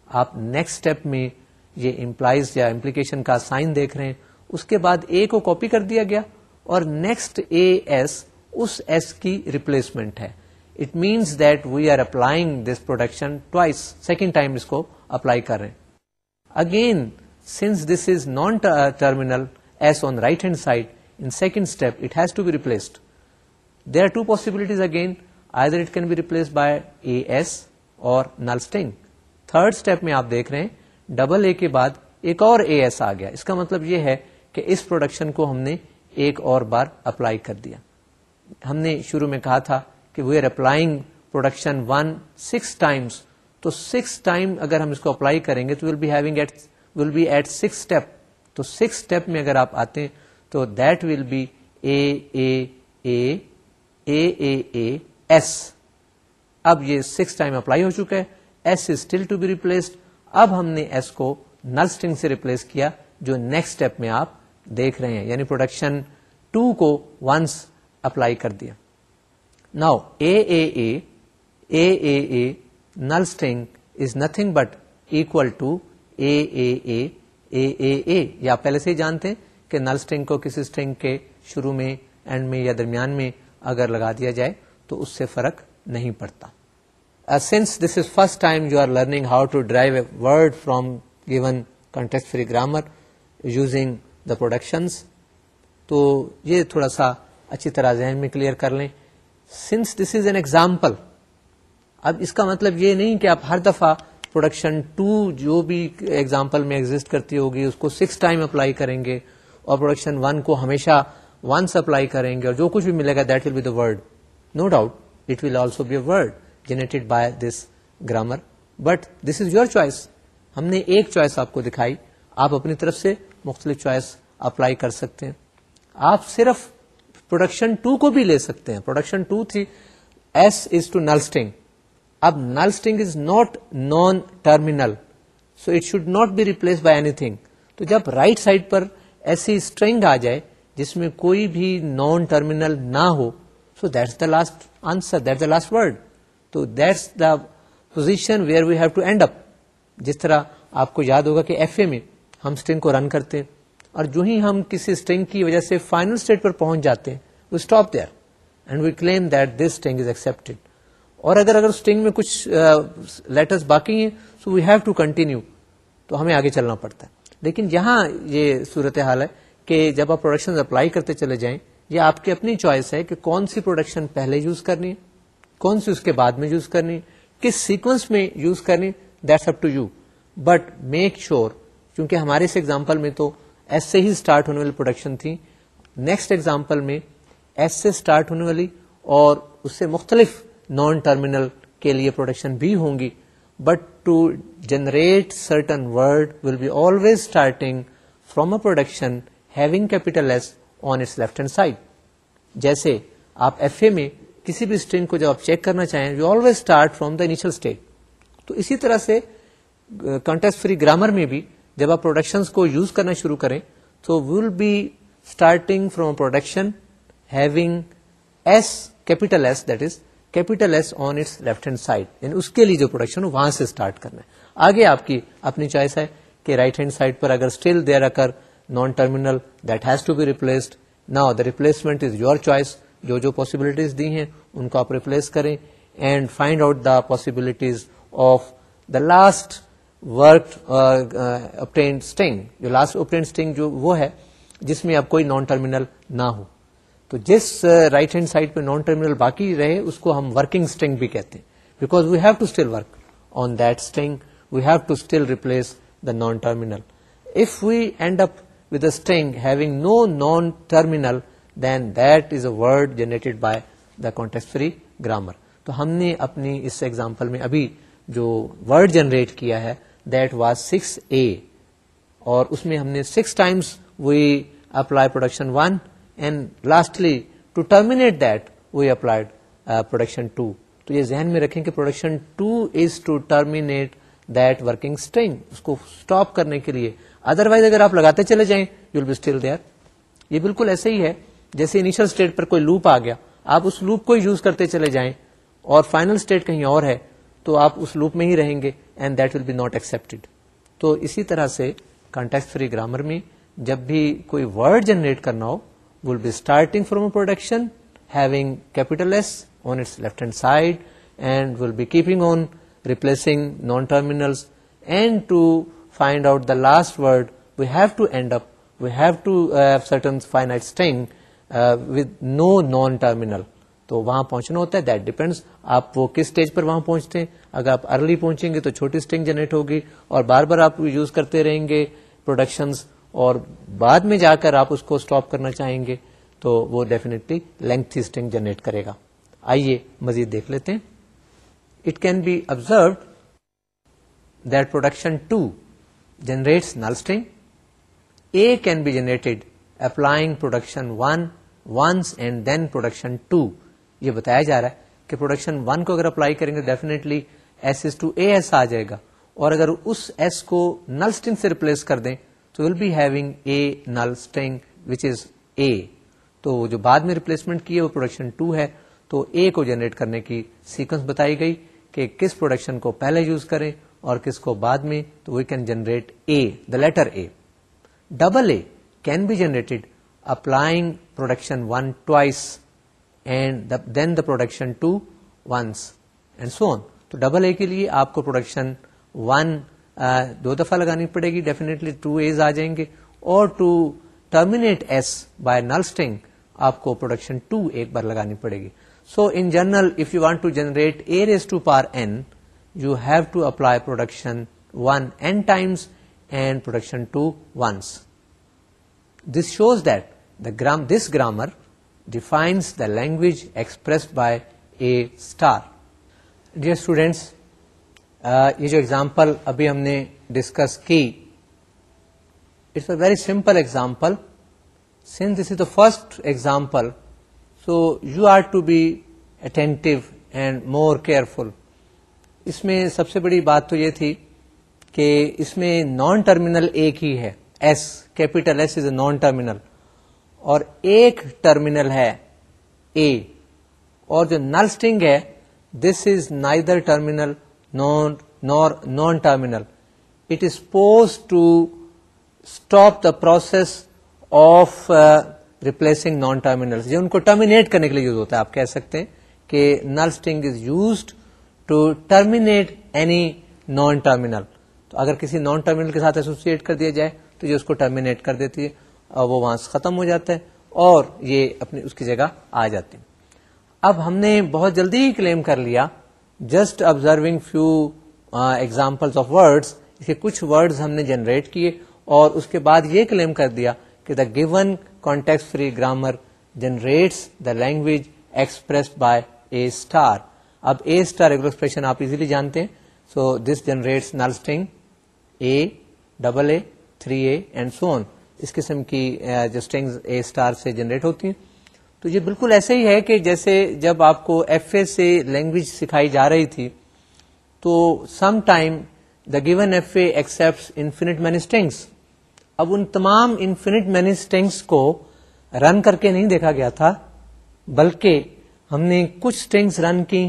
آپ نیکسٹ اسٹیپ میں یہ امپلائز یا امپلیکیشن کا سائن دیکھ رہے ہیں اس کے بعد اے کو کاپی کر دیا گیا اور نیکسٹ اے ایس اس ایس کی ریپلیسمنٹ ہے it means that we are applying this production twice second time اس کو اپلائی کر رہے ہیں again since this is non terminal S on right hand side In second step, it has to be replaced. There are two possibilities again. Either it can be replaced by AS or null string. Third step میں آپ دیکھ رہے ہیں double a کے بعد ایک اور اے S آ گیا۔ اس کا مطلب یہ ہے کہ اس پروڈکشن کو ہم نے ایک اور بار اپلائی کر دیا۔ ہم نے شروع میں کہا تھا کہ we are applying production one six times تو سکس ٹائم اگر ہم اس کو اپلائی کریں گے تو will be having at will be at six step تو سکس اسٹیپ میں اگر آپ آتے ہیں تو that will be a a a a a a S اب یہ سکس ٹائم اپلائی ہو چکا ہے۔ S is still to be replaced اب ہم نے ایس کو نل اسٹنگ سے ریپلیس کیا، جو نیکسٹ اسٹیپ میں آپ دیکھ رہے ہیں یعنی پروڈکشن ٹو کو ونس اپلائی کر دیا۔ Now a a a a a a null string is nothing but equal to a a a a a a یا پہلے سے ہی جانتے ہیں کہ نل اسٹنگ کو کسی اسٹنگ کے شروع میں اینڈ میں یا درمیان میں اگر لگا دیا جائے تو اس سے فرق نہیں پڑتا۔ Since this is first time you are learning how to derive a word from given context free grammar using the productions تو یہ تھوڑا سا اچھی طرح ذہن میں کلیئر کر لیں. Since this is an example اب اس کا مطلب یہ نہیں کہ آپ ہر دفعہ پروڈکشن ٹو جو بھی ایگزامپل میں ایگزٹ کرتی ہوگی، اس کو سکس ٹائم اپلائی کریں گے اور پروڈکشن ون کو ہمیشہ ونس اپلائی کریں گے اور جو کچھ بھی ملے گا that will be the word no doubt it will also be a word generated by this grammar but this is your choice ہم نے ایک چوائس آپ کو دکھائی. آپ اپنی طرف سے مختلف چوائس اپلائی کر سکتے ہیں. آپ صرف پروڈکشن ٹو کو بھی لے سکتے ہیں. پروڈکشن ٹو تھی. S is to null string اب null string is not non terminal so it should not be replace by anything تو جب رائٹ right سائڈ پر ایسی اسٹرنگ آ جائے جس میں کوئی بھی نان ٹرمینل نہ ہو. So that's the last answer that the last word تو that's the position where we have to end up جس طرح آپ کو یاد ہوگا کہ ایف اے میں ہم اسٹنگ کو رن کرتے ہیں اور جو ہی ہم کسی اسٹنگ کی وجہ سے فائنل اسٹیٹ پر پہنچ جاتے ہیں we stop there and we claim that this string is accepted اور اگر اگر اسٹنگ میں کچھ لیٹرس باقی ہیں so we have to continue تو ہمیں آگے چلنا پڑتا ہے۔ لیکن یہاں یہ صورت حال ہے کہ جب آپ پروڈکشن اپلائی کرتے چلے جائیں، یہ آپ کی اپنی چوائس ہے کہ کون سی پروڈکشن پہلے یوز کرنی ہے۔ کون سی اس کے بعد میں یوز کرنی، کس سیکوینس میں یوز کرنی that's up to you but make sure کیونکہ ہمارے اس ایگزامپل میں تو ایس سے ہی اسٹارٹ ہونے والی پروڈکشن تھی۔ نیکسٹ ایگزامپل میں ایس سے اسٹارٹ ہونے والی اور اس سے مختلف نان ٹرمینل کے لیے پروڈکشن بھی ہوں گی۔ But to generate certain word will be always starting from a production having capital S on its left hand side جیسے آپ ایف اے میں کسی بھی اسٹرنگ کو جب آپ چیک کرنا چاہیں you always start from the initial state تو اسی طرح سے کنٹیکس فری گرامر میں بھی جب آپ پروڈکشن کو یوز کرنا شروع کریں، تو will be starting from production having S capital S that is capital S on its left hand side یعنی اس کے لیے جو پروڈکشن وہاں سے اسٹارٹ کرنا ہے۔ آگے آپ کی اپنی چوائس ہے کہ رائٹ ہینڈ سائڈ پر اگر still there occur non terminal that has to be replaced نا the replacement is your choice جو جو پاسبلٹیز دی ہیں، ان کو آپ ریپلیس کریں and find out the possibilities of the last work obtain string جو لاسٹ اوپٹین اسٹنگ جو وہ ہے، جس میں اب کوئی نان ٹرمینل نہ ہو. تو جس رائٹ ہینڈ سائڈ پہ نان ٹرمینل باقی رہے، اس کو ہم ورکنگ اسٹنگ بھی کہتے ہیں. Because we have to still work on that string we have to still replace the non terminal if we end up with string having no non terminal then that is a word generated by the context free grammar تو ہم نے اپنی اس example میں ابھی جو word generate کیا ہے that was six a اور اس میں ہم نے six times we apply production one and lastly to terminate that we applied production two تو یہ ذہن میں رکھیں کہ production two is to terminate that working string اس کو اسٹاپ کرنے کے لیے. ادر وائز اگر آپ لگاتے چلے جائیں you will be still there یہ بالکل ایسے ہی ہے. جیسے انیشل اسٹیٹ پر کوئی لوپ آ گیا، آپ اس لوپ کو یوز کرتے چلے جائیں اور فائنل اسٹیٹ کہیں اور ہے، تو آپ اس لوپ میں ہی رہیں گے and that will be not accepted تو اسی طرح سے کانٹیکٹ فری گرامر میں جب بھی کوئی ورڈ جنریٹ کرنا ہو will be starting from production having capital S on its left hand side and will be keeping on replacing non terminals and to find out the last word we have to end up we have to certain fine string with no non terminal تو وہاں پہنچنا ہوتا ہے. That depends آپ وہ کس stage پر وہاں پہنچتے ہیں؟ اگر آپ ارلی پہنچیں گے تو چھوٹی اسٹنگ جنریٹ ہوگی اور بار بار آپ یوز کرتے رہیں گے پروڈکشنز اور بعد میں جا کر آپ اس کو اسٹاپ کرنا چاہیں گے تو وہ ڈیفینیٹلی لینتھی اسٹنگ جنریٹ کرے گا. آئیے مزید دیکھ لیتے ہیں. It can be observed that production two generates null string A can be generated applying production one once and then production two یہ بتایا جا رہا ہے کہ پروڈکشن ون کو اگر اپلائی کریں گے definitely S S to A S آ جائے گا. اور اگر اس ایس کو نل اسٹنگ سے ریپلیس کر دیں، تو will be having a null string which is a تو جو بعد میں ریپلیسمنٹ کی ہے، وہ پروڈکشن ٹو ہے. تو اے کو جنریٹ کرنے کی سیکوینس بتائی گئی کہ کس پروڈکشن کو پہلے یوز کریں اور کس کو بعد میں، تو we can generate A the letter A double A can be generated applying production one twice and then the production two once and so تو ڈبل اے کے لیے آپ کو پروڈکشن ون دو دفعہ لگانی پڑے گی ڈیفینیٹلی ٹو ایز آ جائیں گے اور to terminate S by null string آپ کو پروڈکشن ٹو ایک بار لگانی پڑے گی۔ So in general if you want to generate a raise to power n you have to apply production one n times and production two once this shows that the gram this grammar defines the language express by a star dear students یہ جو example ابھی ہم نے discuss کی it's a very simple example since this is the first example so you are to be attentive and more careful اس میں سب سے بڑی بات تو یہ تھی کہ اس میں نان ٹرمینل ایک ہی ہے S capital S is a non terminal اور ایک ٹرمینل ہے اے اور جو نل اسٹنگ ہے this is neither terminal nor non terminal it is pose to stop the process of replacing non terminal جو ان کو ٹرمینیٹ کرنے کے لیے یوز ہوتا ہے. آپ کہہ سکتے ہیں کہ null string is used to terminate any non terminal تو اگر کسی نان ٹرمینل کے ساتھ ایسوسیٹ کر دیا جائے تو یہ اس کو ٹرمینیٹ کر دیتی ہے. وہ وہاں سے ختم ہو جاتا ہے اور یہ اپنی اس کی جگہ آ جاتی اب ہم نے بہت جلدی ہی کلیم کر لیا just observing few example of words اس کے کچھ ورڈز ہم نے جنریٹ کیے اور اس کے بعد یہ کلیم کر دیا کہ the given context free grammar generates the language express by a star اب اے اسٹار ایکسپریشن آپ ایزیلی جانتے ہیں۔ So this generates null string a double a three a and so on اس قسم کی جو اسٹنگ اے اسٹار سے generate ہوتی ہیں۔ تو یہ بالکل ایسے ہی ہے کہ جیسے جب آپ کو ایف اے سے لینگویج سکھائی جا رہی تھی، تو some time the given F A accept infinite many strings اب ان تمام انفینٹ مینی اسٹنگس کو رن کر کے نہیں دیکھا گیا تھا، بلکہ ہم نے کچھ اسٹنگس رن کی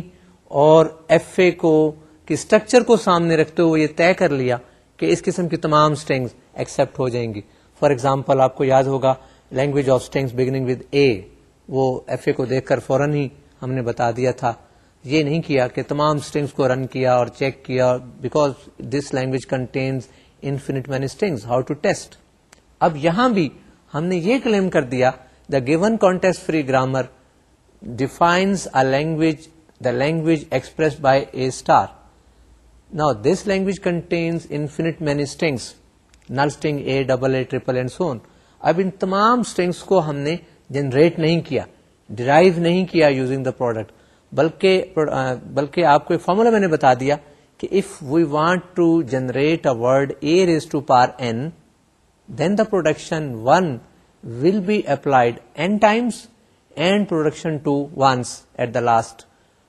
اور ایف اے کو، کی اسٹرکچر کو سامنے رکھتے ہوئے یہ طے کر لیا کہ اس قسم کی تمام اسٹنگس ایکسپٹ ہو جائیں گی۔ فار ایگزامپل آپ کو یاد ہوگا، language of strings beginning with A وہ ایف اے کو دیکھ کر فوراً ہی ہم نے بتا دیا تھا۔ یہ نہیں کیا کہ تمام اسٹنگس کو رن کیا اور چیک کیا because this language contains infinite many strings how to test اب یہاں بھی ہم نے یہ کلیم کر دیا the given context free grammar defines a language the language express by a star نا this language contains infinite many strings null string A, double A triple and so on اب ان تمام اسٹنگس کو ہم نے generate نہیں کیا، derive نہیں کیا یوزنگ دا پروڈکٹ بلکہ بلکہ آپ کو ایک فارمولا میں نے بتا دیا کہ if we want to generate a word a raise to power n then the production one will be applied n times and production two once at the last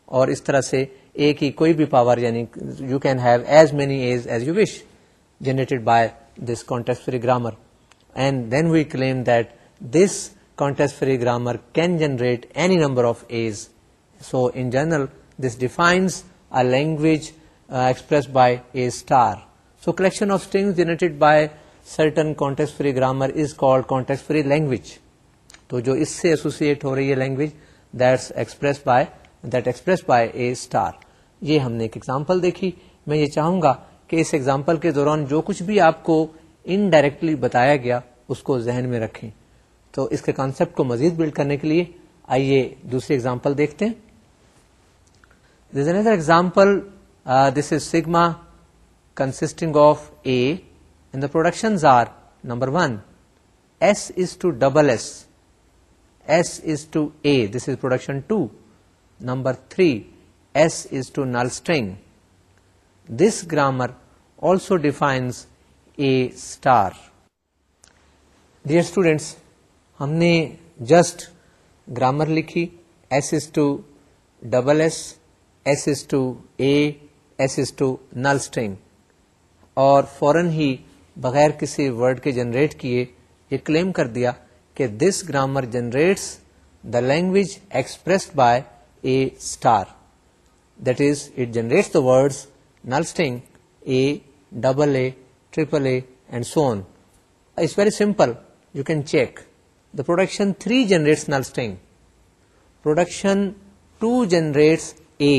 اور اس طرح سے اے کی کوئی بھی پاور یعنی you can have as many a's as you wish generated by this context free grammar and then we claim that this context free grammar can generate any number of a's so in general this defines a language express by a star so collection of string generated by certain context free grammar is called context free language تو جو اس سے associate ہو رہی ہے language that's express by that express by a star یہ ہم نے ایک ایگزامپل دیکھی. میں یہ چاہوں گا کہ اس ایگزامپل کے دوران جو کچھ بھی آپ کو انڈائریکٹلی بتایا گیا، اس کو ذہن میں رکھیں۔ تو اس کے کانسیپٹ کو مزید بلڈ کرنے کے لیے آئیے دوسری ایگزامپل دیکھتے ہیں۔ This example this is sigma consisting of a in the production are number one S is to double S S is to A this is production two number three S is to null string this grammar also defines a star dear students ہم نے just grammar لکھی S is to double S S is to A S is to null string اور فوراً ہی بغیر کسی word کے generate کیے، یہ کلیم کر دیا کہ this grammar generates the language expressed by a star that is it generates the words null A double A triple A and so on it's very simple you can check the production three generates null production two generates A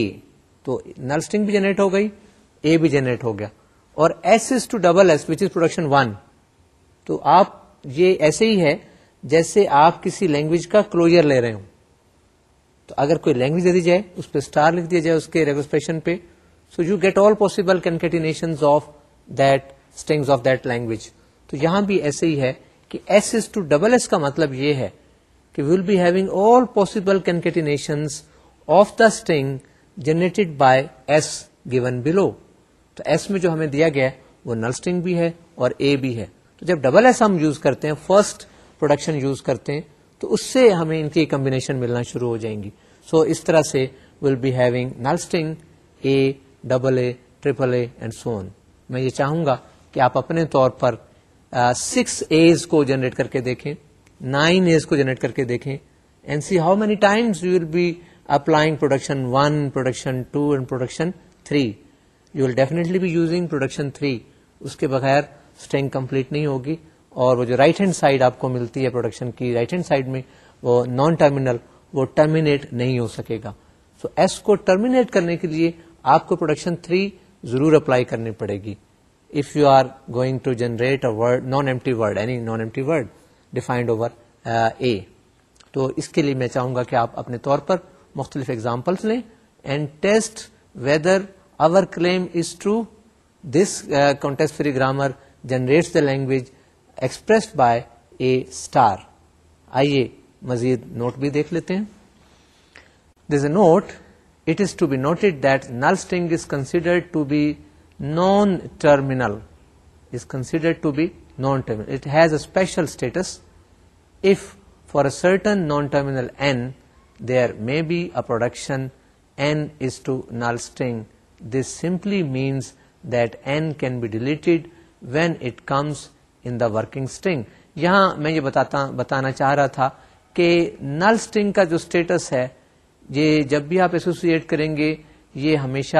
تو null sting بھی generate ہو گئی اے بھی generate ہو گیا اور S is to double S which is production one تو آپ یہ ایسے ہی ہے جیسے آپ کسی لینگویج کا کلوجر لے رہے ہوں تو اگر کوئی لینگویج دے دی جائے اس پہ اسٹار لکھ دیا جائے اس کے ریگوسپریشن پہ so you get all possible concatenation of that strings of that language تو یہاں بھی ایسے ہی ہے کہ S is to double S کا مطلب یہ ہے کہ will be having all possible concatenation of the string generated by S given below تو ایس میں جو ہمیں دیا گیا وہ نل اسٹنگ بھی ہے اور اے بھی ہے. تو جب ڈبل ایس ہم یوز کرتے ہیں فرسٹ پروڈکشن یوز کرتے ہیں، تو اس سے ہمیں ان کی کمبینیشن ملنا شروع ہو جائیں گی. سو so اس طرح سے will be having null string A double A triple A and so on میں یہ چاہوں گا کہ آپ اپنے طور پر سکس ایز کو جنریٹ کر کے دیکھیں نائن ایز کو جنریٹ کر کے دیکھیں and see how many times you will be applying production one production two and production three you will definitely be using production three اس کے بغیر اسٹینگ کمپلیٹ نہیں ہوگی، اور وہ جو رائٹ ہینڈ سائڈ آپ کو ملتی ہے پروڈکشن کی رائٹ ہینڈ سائڈ میں، وہ نان ٹرمینل وہ ٹرمینیٹ نہیں ہو سکے گا. سو ایس کو ٹرمینیٹ کرنے کے لیے آپ کو پروڈکشن تھری ضرور اپلائی کرنی پڑے گی۔ If you are going to generate a word non empty word any non empty word defined over A تو اس کے لیے میں چاہوں گا کہ آپ اپنے طور پر مختلف ایگزامپلس لیں and test whether our claim is true this context free grammar generates the language expressed by a star آئیے مزید نوٹ بھی دیکھ لیتے ہیں۔ This a note it is to be noted that null string is considered to be non terminal is considered to be non terminal it has a special status if for a certain non terminal N there may be a production N is to null string this simply means that N can be deleted when it comes in the working string یہاں میں یہ بتاتا بتانا چاہ رہا تھا کہ null sting کا جو اسٹیٹس ہے یہ جب بھی آپ ایسوسیٹ کریں گے، یہ ہمیشہ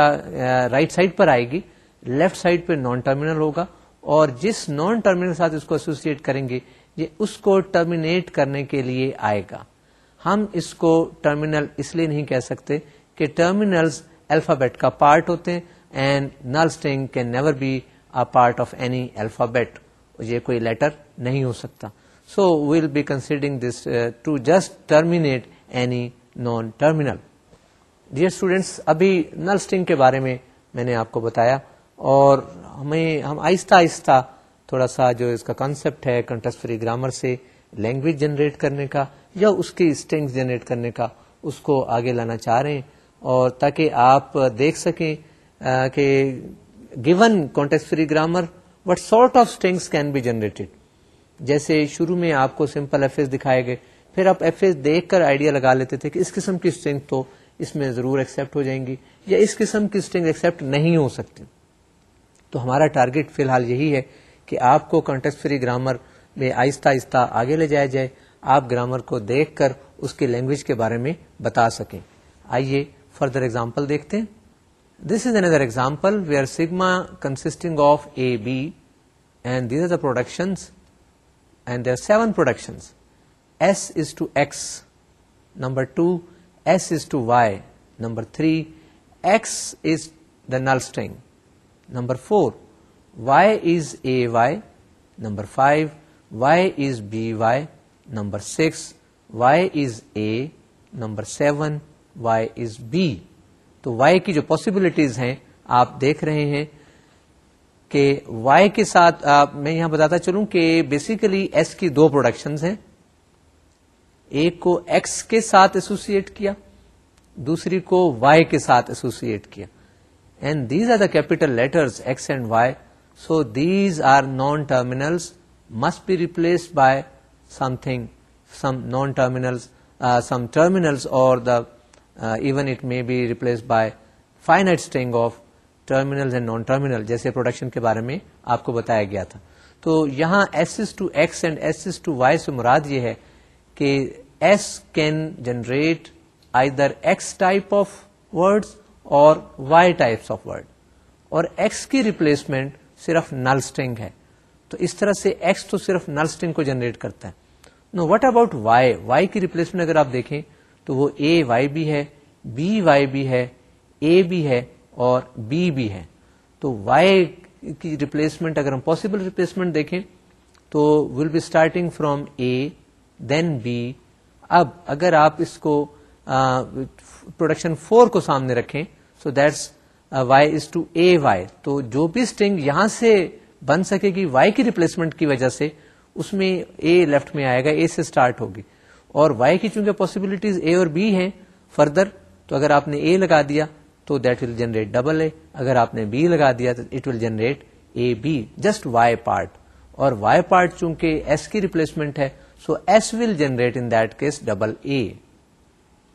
رائٹ سائڈ پر آئے گی لیفٹ سائڈ پہ نان ٹرمینل ہوگا، اور جس نان ٹرمینل کے ساتھ اس کو ایسوسیٹ کریں گے، یہ اس کو ٹرمینیٹ کرنے کے لیے آئے گا۔ ہم اس کو ٹرمینل اس لیے نہیں کہہ سکتے کہ ٹرمینل الفابیٹ کا پارٹ ہوتے ہیں and null string can never be a part of any alphabet یہ کوئی لیٹر نہیں ہو سکتا۔ So we'll be considering this to just terminate any non terminal dear students ابھی نل اسٹنگ کے بارے میں میں نے آپ کو بتایا اور ہمیں ہم آہستہ آہستہ تھوڑا سا جو اس کا کانسیپٹ ہے کنٹسٹ فری گرامر سے لینگویج جنریٹ کرنے کا یا اس کی اسٹنگ جنریٹ کرنے کا اس کو آگے لانا چاہ رہے ہیں اور تاکہ آپ دیکھ سکیں کہ given context free grammar what sort of strings can be generated جیسے شروع میں آپ کو سمپل ایف ایس دکھائے گئے پھر آپ ایف ایس دیکھ کر آئیڈیا لگا لیتے تھے کہ اس قسم کی اسٹنگ تو اس میں ضرور ایکسپٹ ہو جائیں گی یا اس قسم کی اسٹنگ ایکسپٹ نہیں ہو سکتی۔ تو ہمارا ٹارگیٹ فی الحال یہی ہے کہ آپ کو کانٹیکس فری گرامر میں آہستہ آہستہ آگے لے جایا جائے۔ آپ گرامر کو دیکھ کر اس کی لینگویج کے بارے میں بتا سکیں۔ آئیے فردر ایگزامپل دیکھتے ہیں۔ This is another example we are sigma consisting of A B and these are the productions and there seven productions S is to X number two S is to Y number three X is the null string number four Y is A Y number five Y is B Y number six Y is A number seven Y is B تو Y کی جو possibilities ہیں، آپ دیکھ رہے ہیں کہ Y کے ساتھ میں یہاں بتاتا چلوں کہ بیسیکلی ایس کی دو پروڈکشنز ہیں. ایک کو ایکس کے ساتھ ایسوسیٹ کیا، دوسری کو وائی کے ساتھ ایسوسیٹ کیا. And these are the capital letters X and Y so these are non terminals must be replaced by something some non terminals some terminals اور the even it may be replace by finite string of terminal and non terminal جیسے production کے بارے میں آپ کو بتایا گیا تھا. تو یہاں S to X and S to Y سے مراد یہ ہے کہ S can generate either X type of words اور وائی ٹائپس آف ورڈ اور ایکس کی ریپلیسمنٹ صرف نل اسٹنگ ہے تو اس طرح سے ایکس تو صرف نل اسٹنگ کو جنریٹ کرتا ہے no what about Y Y کی ریپلیسمنٹ اگر آپ دیکھیں تو وہ اے وائی بھی ہے بی وائی بھی ہے اے بھی ہے اور بی بھی ہے تو وائی کی ریپلیسمنٹ اگر ہم پاسبل ریپلیسمنٹ دیکھیں تو will be starting from A then B اب اگر آپ اس کو پروڈکشن فور کو سامنے رکھیں so that's Y is to A Y تو جو بھی اسٹنگ یہاں سے بن سکے گی وائی کی ریپلیسمنٹ کی وجہ سے، اس میں اے لیفٹ میں آئے گا اے سے اسٹارٹ ہوگی۔ اور وائی کی چونکہ پاسبلٹیز اے اور بی ہیں فردر تو اگر آپ نے اے لگا دیا، تو that will generate double A اگر آپ نے بی لگا دیا، تو it will generate A B just Y part اور وائی پارٹ چونکہ ایس کی ریپلیسمنٹ ہے so S will generate in that case double A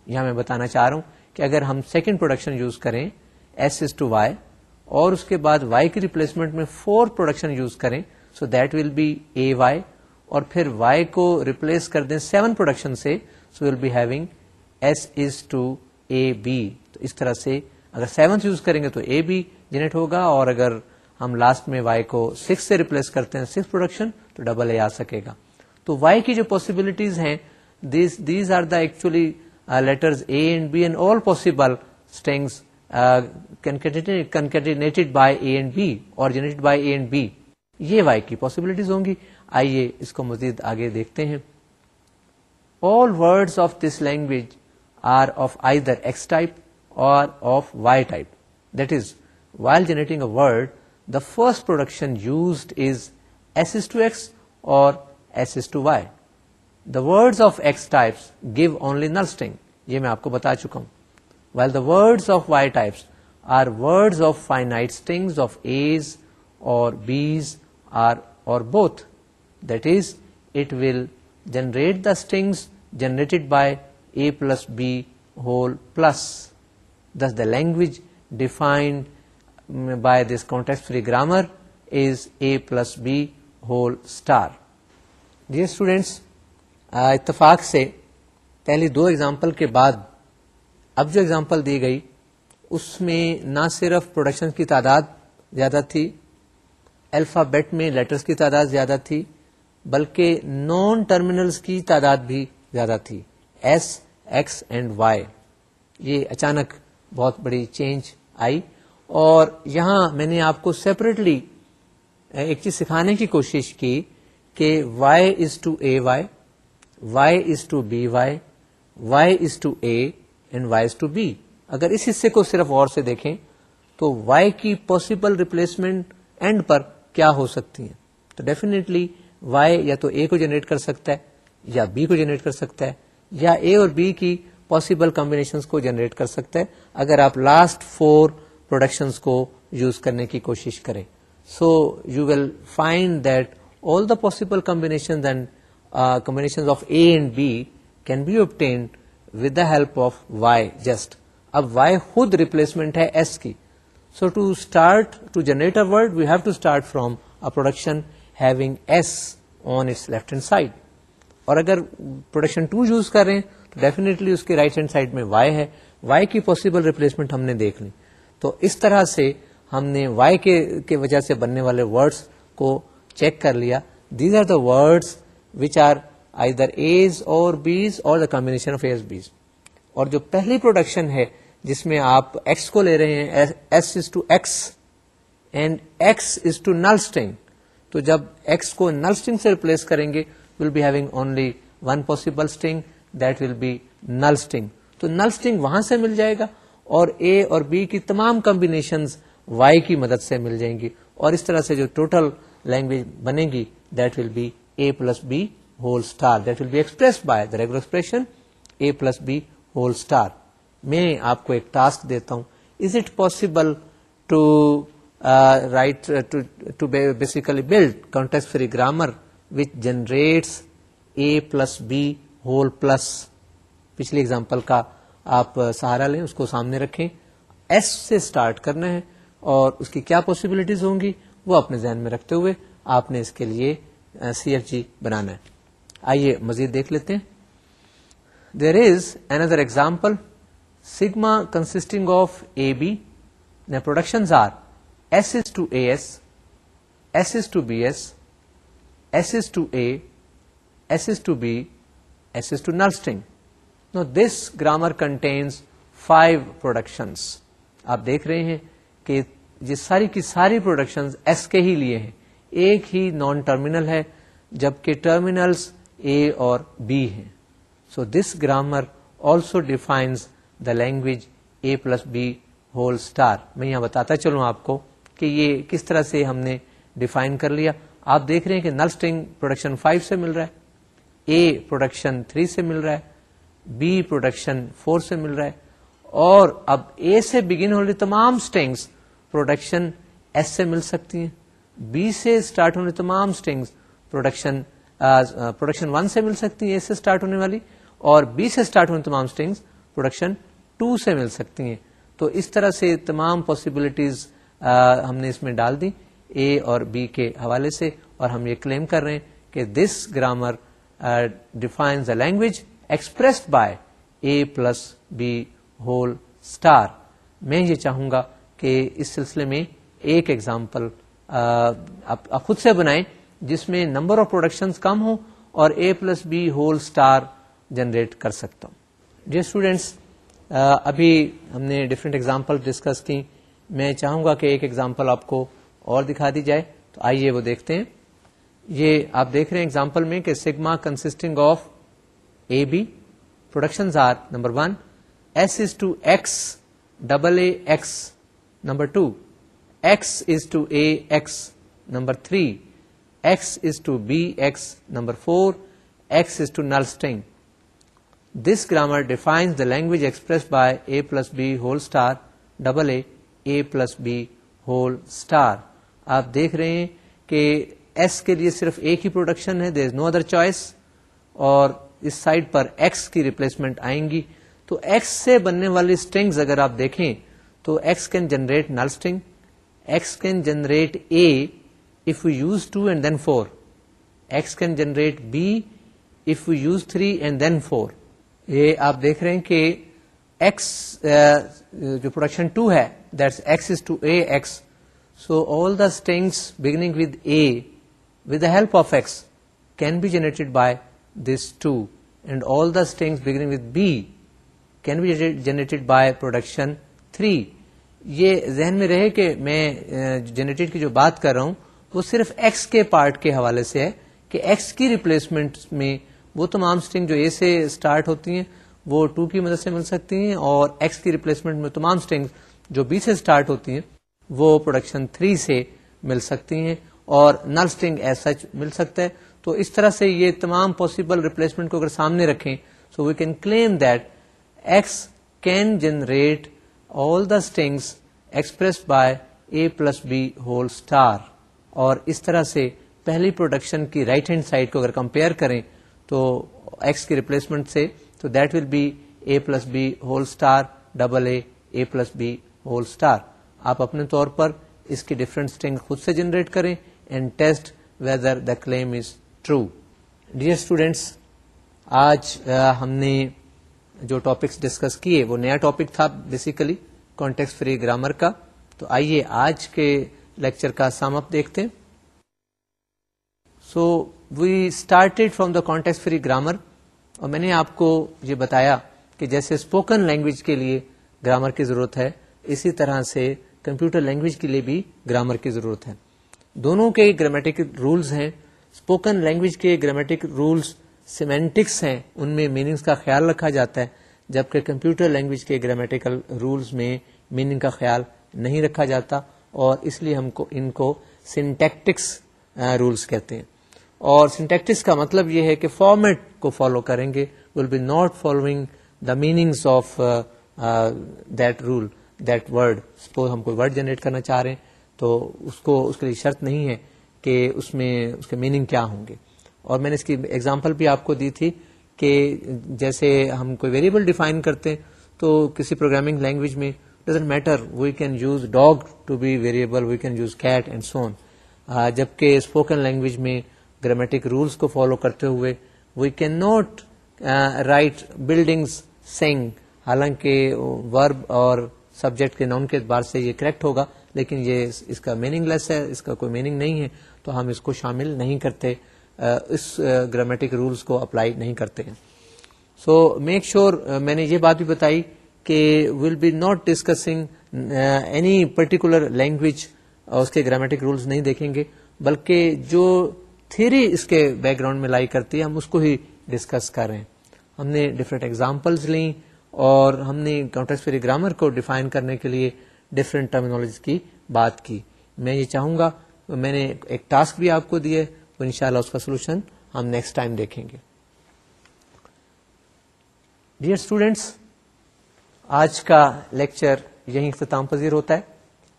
یہاں میں بتانا چاہ رہا ہوں کہ اگر ہم سیکنڈ پروڈکشن یوز کریں ایس از ٹو وائی اور اس کے بعد وائی کی ریپلیسمنٹ میں فور پروڈکشن یوز کریں so that will be A Y اور پھر وائی کو ریپلیس کر دیں سیون پروڈکشن سے so will be having S is to A B تو اس طرح سے اگر سیونتھ یوز کریں گے تو اے بی جنریٹ ہوگا، اور اگر ہم لاسٹ میں وائی کو سکس سے ریپلیس کرتے ہیں سکس پروڈکشن تو ڈبل اے آ سکے گا۔ تو وائی کی جو پاسبلٹیز ہیں these are the actually letters A and B and all possible strings concatenated by A and B اور generate by A and B یہ وائی کی پاسبلٹیز ہوں گی؟ آئیے اس کو مزید آگے دیکھتے ہیں. All word of this language are of either X type اور of Y type that is while generating a word the first production used is S S to X اور S S to Y the word of X types give only null string یہ میں آپ کو بتا چکا ہوں. While the word of Y types are word of finite strings of A's اور B's or اور both that is it will generate the strings generated by A plus B whole plus this the language defined by this context free grammar is A plus B whole star جی students اتفاق سے پہلی دو example کے بعد اب جو example دی گئی، اس میں نہ صرف پروڈکشن کی تعداد زیادہ تھی الفابیٹ میں لیٹرز کی تعداد زیادہ تھی، بلکہ نان ٹرمینلز کی تعداد بھی زیادہ تھی۔ ایس ایکس اینڈ وائی یہ اچانک بہت بڑی چینج آئی۔ اور یہاں میں نے آپ کو سیپریٹلی ایک چیز سکھانے کی کوشش کی۔ کہ Y is to A Y Y is to B Y Y is to A and Y is to B اگر اس حصے کو صرف اور سے دیکھیں تو وائی کی پاسبل ریپلیسمنٹ اینڈ پر کیا ہو سکتی ہیں؟ تو ڈیفینیٹلی وائی یا تو اے کو جنریٹ کر سکتا ہے یا بی کو جنریٹ کر سکتا ہے یا اے اور بی کی پاسبل کمبینیشن کو جنریٹ کر سکتا ہے اگر آپ لاسٹ فور پروڈکشن کو یوز کرنے کی کوشش کریں۔ So you will find that all the possible combination and combination of A and B can be obtained with the help of Y just اب وائی خود ریپلیسمنٹ ہے ایس کی so to start to generate a word we have to start from a production having S on its left hand side اور اگر production to use کر رہے ہیں تو ڈیفینیٹلی اس کے رائٹ ہینڈ سائڈ میں وائی ہے وائی کی پاسبل ریپلیسمنٹ ہم نے دیکھ لی تو اس طرح سے ہم نے وائی کے وجہ سے بننے والے ورڈس کو چیک کر لیا these are the words which are either A's اور بیز اور the combination of A's B's اور جو پہلی پروڈکشن ہے جس میں آپ ایکس کو لے رہے ہیں S is to X and X is to null string تو جب ایکس کو نل اسٹنگ سے ریپلیس کریں گے will be having only one possible string that will be null string تو نل اسٹنگ وہاں سے مل جائے گا اور اے اور بی کی تمام کمبینیشن وائی کی مدد سے مل جائیں گی۔ اور اس طرح سے جو ٹوٹل لینگویج بنے گی that will be A plus B whole star that will be express by the regular expression A plus B whole star میں آپ کو ایک ٹاسک دیتا ہوں is it possible to write to basically build context free grammar which generates A plus B whole plus پچھلی example کا آپ سہارا لیں اس کو سامنے رکھیں ایس سے اسٹارٹ کرنا ہے اور اس کی کیا پاسبلٹیز ہوں گی وہ اپنے ذہن میں رکھتے ہوئے آپ نے اس کے لیے سی ایف جی بنانا ہے۔ آئیے مزید دیکھ لیتے ہیں۔ There is another example sigma consisting of A B production are S is to A S S is to B S S is to A S is to B S is to null string now this grammar contains five productions آپ دیکھ رہے ہیں کہ یہ ساری کی ساری production S کے ہی لیے ہیں۔ ایک ہی نان ٹرمینل ہے، جبکہ ٹرمینلس اے اور بی ہیں۔ So this grammar also defines the language A plus B whole star میں یہاں بتاتا چلوں آپ کو کہ یہ کس طرح سے ہم نے ڈیفائن کر لیا۔ آپ دیکھ رہے ہیں کہ نل اسٹنگ پروڈکشن فائیو سے مل رہا ہے اے پروڈکشن تھری سے مل رہا ہے بی پروڈکشن فور سے مل رہا ہے۔ اور اب اے سے بگن ہو رہی تمام اسٹینگس پروڈکشن ایس سے مل سکتی ہیں۔ بی سے اسٹارٹ ہونے تمام اسٹینگس پروڈکشن پروڈکشن ون سے مل سکتی ہیں اے سے اسٹارٹ ہونے والی، اور بی سے اسٹارٹ ہونے تمام اسٹینگس پروڈکشن ٹو سے مل سکتی ہیں۔ تو اس طرح سے تمام پاسبلٹیز ہم نے اس میں ڈال دی۔ اے اور بی کے حوالے سے، اور ہم یہ کلیم کر رہے ہیں کہ this grammar defines a language expressed by A plus B whole star میں یہ چاہوں گا کہ اس سلسلے میں ایک ایگزامپل آپ خود سے بنائیں جس میں نمبر آف پروڈکشن کم ہو اور A plus B whole star generate کر سکتا ہوں۔ ڈیئر اسٹوڈینٹس ابھی ہم نے ڈفرینٹ ایگزامپل ڈسکس کی۔ میں چاہوں گا کہ ایک ایگزامپل آپ کو اور دکھا دی جائے۔ تو آئیے وہ دیکھتے ہیں۔ یہ آپ دیکھ رہے ہیں ایگزامپل میں کہ sigma consisting of A B production are number one S is to X double A X number two X is to A X number three X is to B X number four X is to null string this grammar defines the language express by A plus B whole star double A A plus B whole star آپ دیکھ رہے ہیں کہ S کے لیے صرف ایک ہی پروڈکشن ہے there is no other choice اور اس سائڈ پر ایکس کی ریپلیسمنٹ آئیں گی۔ تو ایکس سے بننے والی اسٹنگز اگر آپ دیکھیں تو X can generate null string X can generate A if you use two and then four X can generate B if you use three and then four یہ آپ دیکھ رہے ہیں کہ ایکس جو پروڈکشن ٹو ہے that's X is to A X so all the strings beginning with A with the help of X can be generated by this two and all the strings beginning with B can be generated by production three, یہ ذہن میں رہے کہ میں generated کی جو بات کر رہا ہوں، وہ صرف ایکس کے پارٹ کے حوالے سے ہے کہ ایکس کی ریپلیسمنٹ میں وہ تمام اسٹنگ جو اے سے اسٹارٹ ہوتی ہیں، وہ ٹو کی مدد سے مل سکتی ہیں اور ایکس کی ریپلیسمنٹ میں تمام اسٹنگ جو بی سے اسٹارٹ ہوتی ہیں، وہ پروڈکشن تھری سے مل سکتی ہیں اور نل اسٹنگ ایز سچ مل سکتا ہے۔ تو اس طرح سے یہ تمام پاسبل ریپلیسمنٹ کو اگر سامنے رکھیں so we can claim that X can generate all the strings express by A plus B whole star اور اس طرح سے پہلی پروڈکشن کی رائٹ ہینڈ سائڈ کو اگر کمپیئر کریں تو ایکس کی ریپلیسمنٹ سے، تو that will be A plus B whole star double A A plus B whole star آپ اپنے طور پر اس کی ڈفرنٹ اسٹنگ خود سے جنریٹ کریں and test whether the claim is true dear students آج ہم نے جو ٹاپکس ڈسکس کیے، وہ نیا ٹاپک تھا بیسیکلی کانٹیکس فری گرامر کا. تو آئیے آج کے لیکچر کا سام اپ دیکھتے so we started from the context free grammar اور میں نے آپ کو یہ بتایا کہ جیسے اسپوکن لینگویج کے لیے گرامر کی ضرورت ہے، اسی طرح سے کمپیوٹر لینگویج کے لیے بھی گرامر کی ضرورت ہے. دونوں کے گرامیٹک رولز ہیں. اسپوکن لینگویج کے گرامیٹک رولز سیمینٹکس ہیں، ان میں میننگس کا خیال رکھا جاتا ہے، جبکہ کمپیوٹر لینگویج کے گرامیٹیکل رولز میں میننگ کا خیال نہیں رکھا جاتا، اور اس لیے ہم کو، ان کو سنٹیکٹکس رولس کہتے ہیں۔ اور سنٹیکٹکس کا مطلب یہ ہے کہ فارمیٹ کو فالو کریں گے will be not following the meanings of that rule that word suppose ہم کوئی ورڈ جنریٹ کرنا چاہ رہے ہیں، تو اس کو، اس کے لیے شرط نہیں ہے کہ اس میں، اس کے میننگ کیا ہوں گے۔ اور میں نے اس کی ایگزامپل بھی آپ کو دی تھی کہ جیسے ہم کوئی ویریبل ڈیفائن کرتے ہیں تو کسی پروگرامنگ لینگویج میں doesn't matter we can use dog to be variable we can use cat and so on جبکہ اسپوکن لینگویج میں گرامیٹک رولس کو فالو کرتے ہوئے we can not write buildings sing حالانکہ ورب اور سبجیکٹ کے نام کے اعتبار سے یہ کریکٹ ہوگا، لیکن یہ اس کا میننگ لیس ہے، اس کا کوئی میننگ نہیں ہے، تو ہم اس کو شامل نہیں کرتے۔ اس گرامیٹک رولس کو اپلائی نہیں کرتے ہیں۔ سو میک شیور میں نے یہ بات بھی بتائی کہ will be not discussing any particular language اس کے گرامیٹک رولس نہیں دیکھیں گے، بلکہ جو تھیری اس کے بیک گراؤنڈ میں لائی کرتی ہے، ہم اس کو ہی ڈسکس کر رہے ہیں۔ ہم نے ڈفرینٹ ایگزامپلس لیں اور ہم نے کاؤنٹرسپری گرامر کو ڈیفائن کرنے کے لیے ڈفرینٹ ٹرمینالوجی کی بات کی۔ میں یہ چاہوں گا، میں نے ایک ٹاسک بھی آپ کو دیے تو ان شاء اللہ اس کا سولوشن ہم نیکسٹ ٹائم دیکھیں گے۔ ڈیئر اسٹوڈینٹس آج کا لیکچر یہیں اختتام پذیر ہوتا ہے۔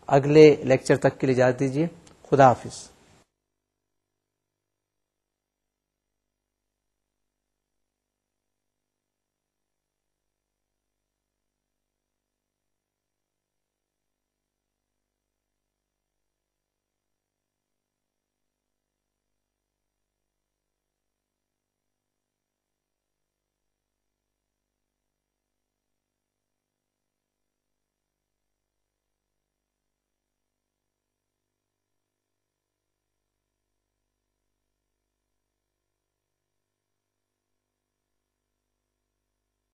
اگلے لیکچر تک کے لیے اجازت دیجیے۔ خدا حافظ۔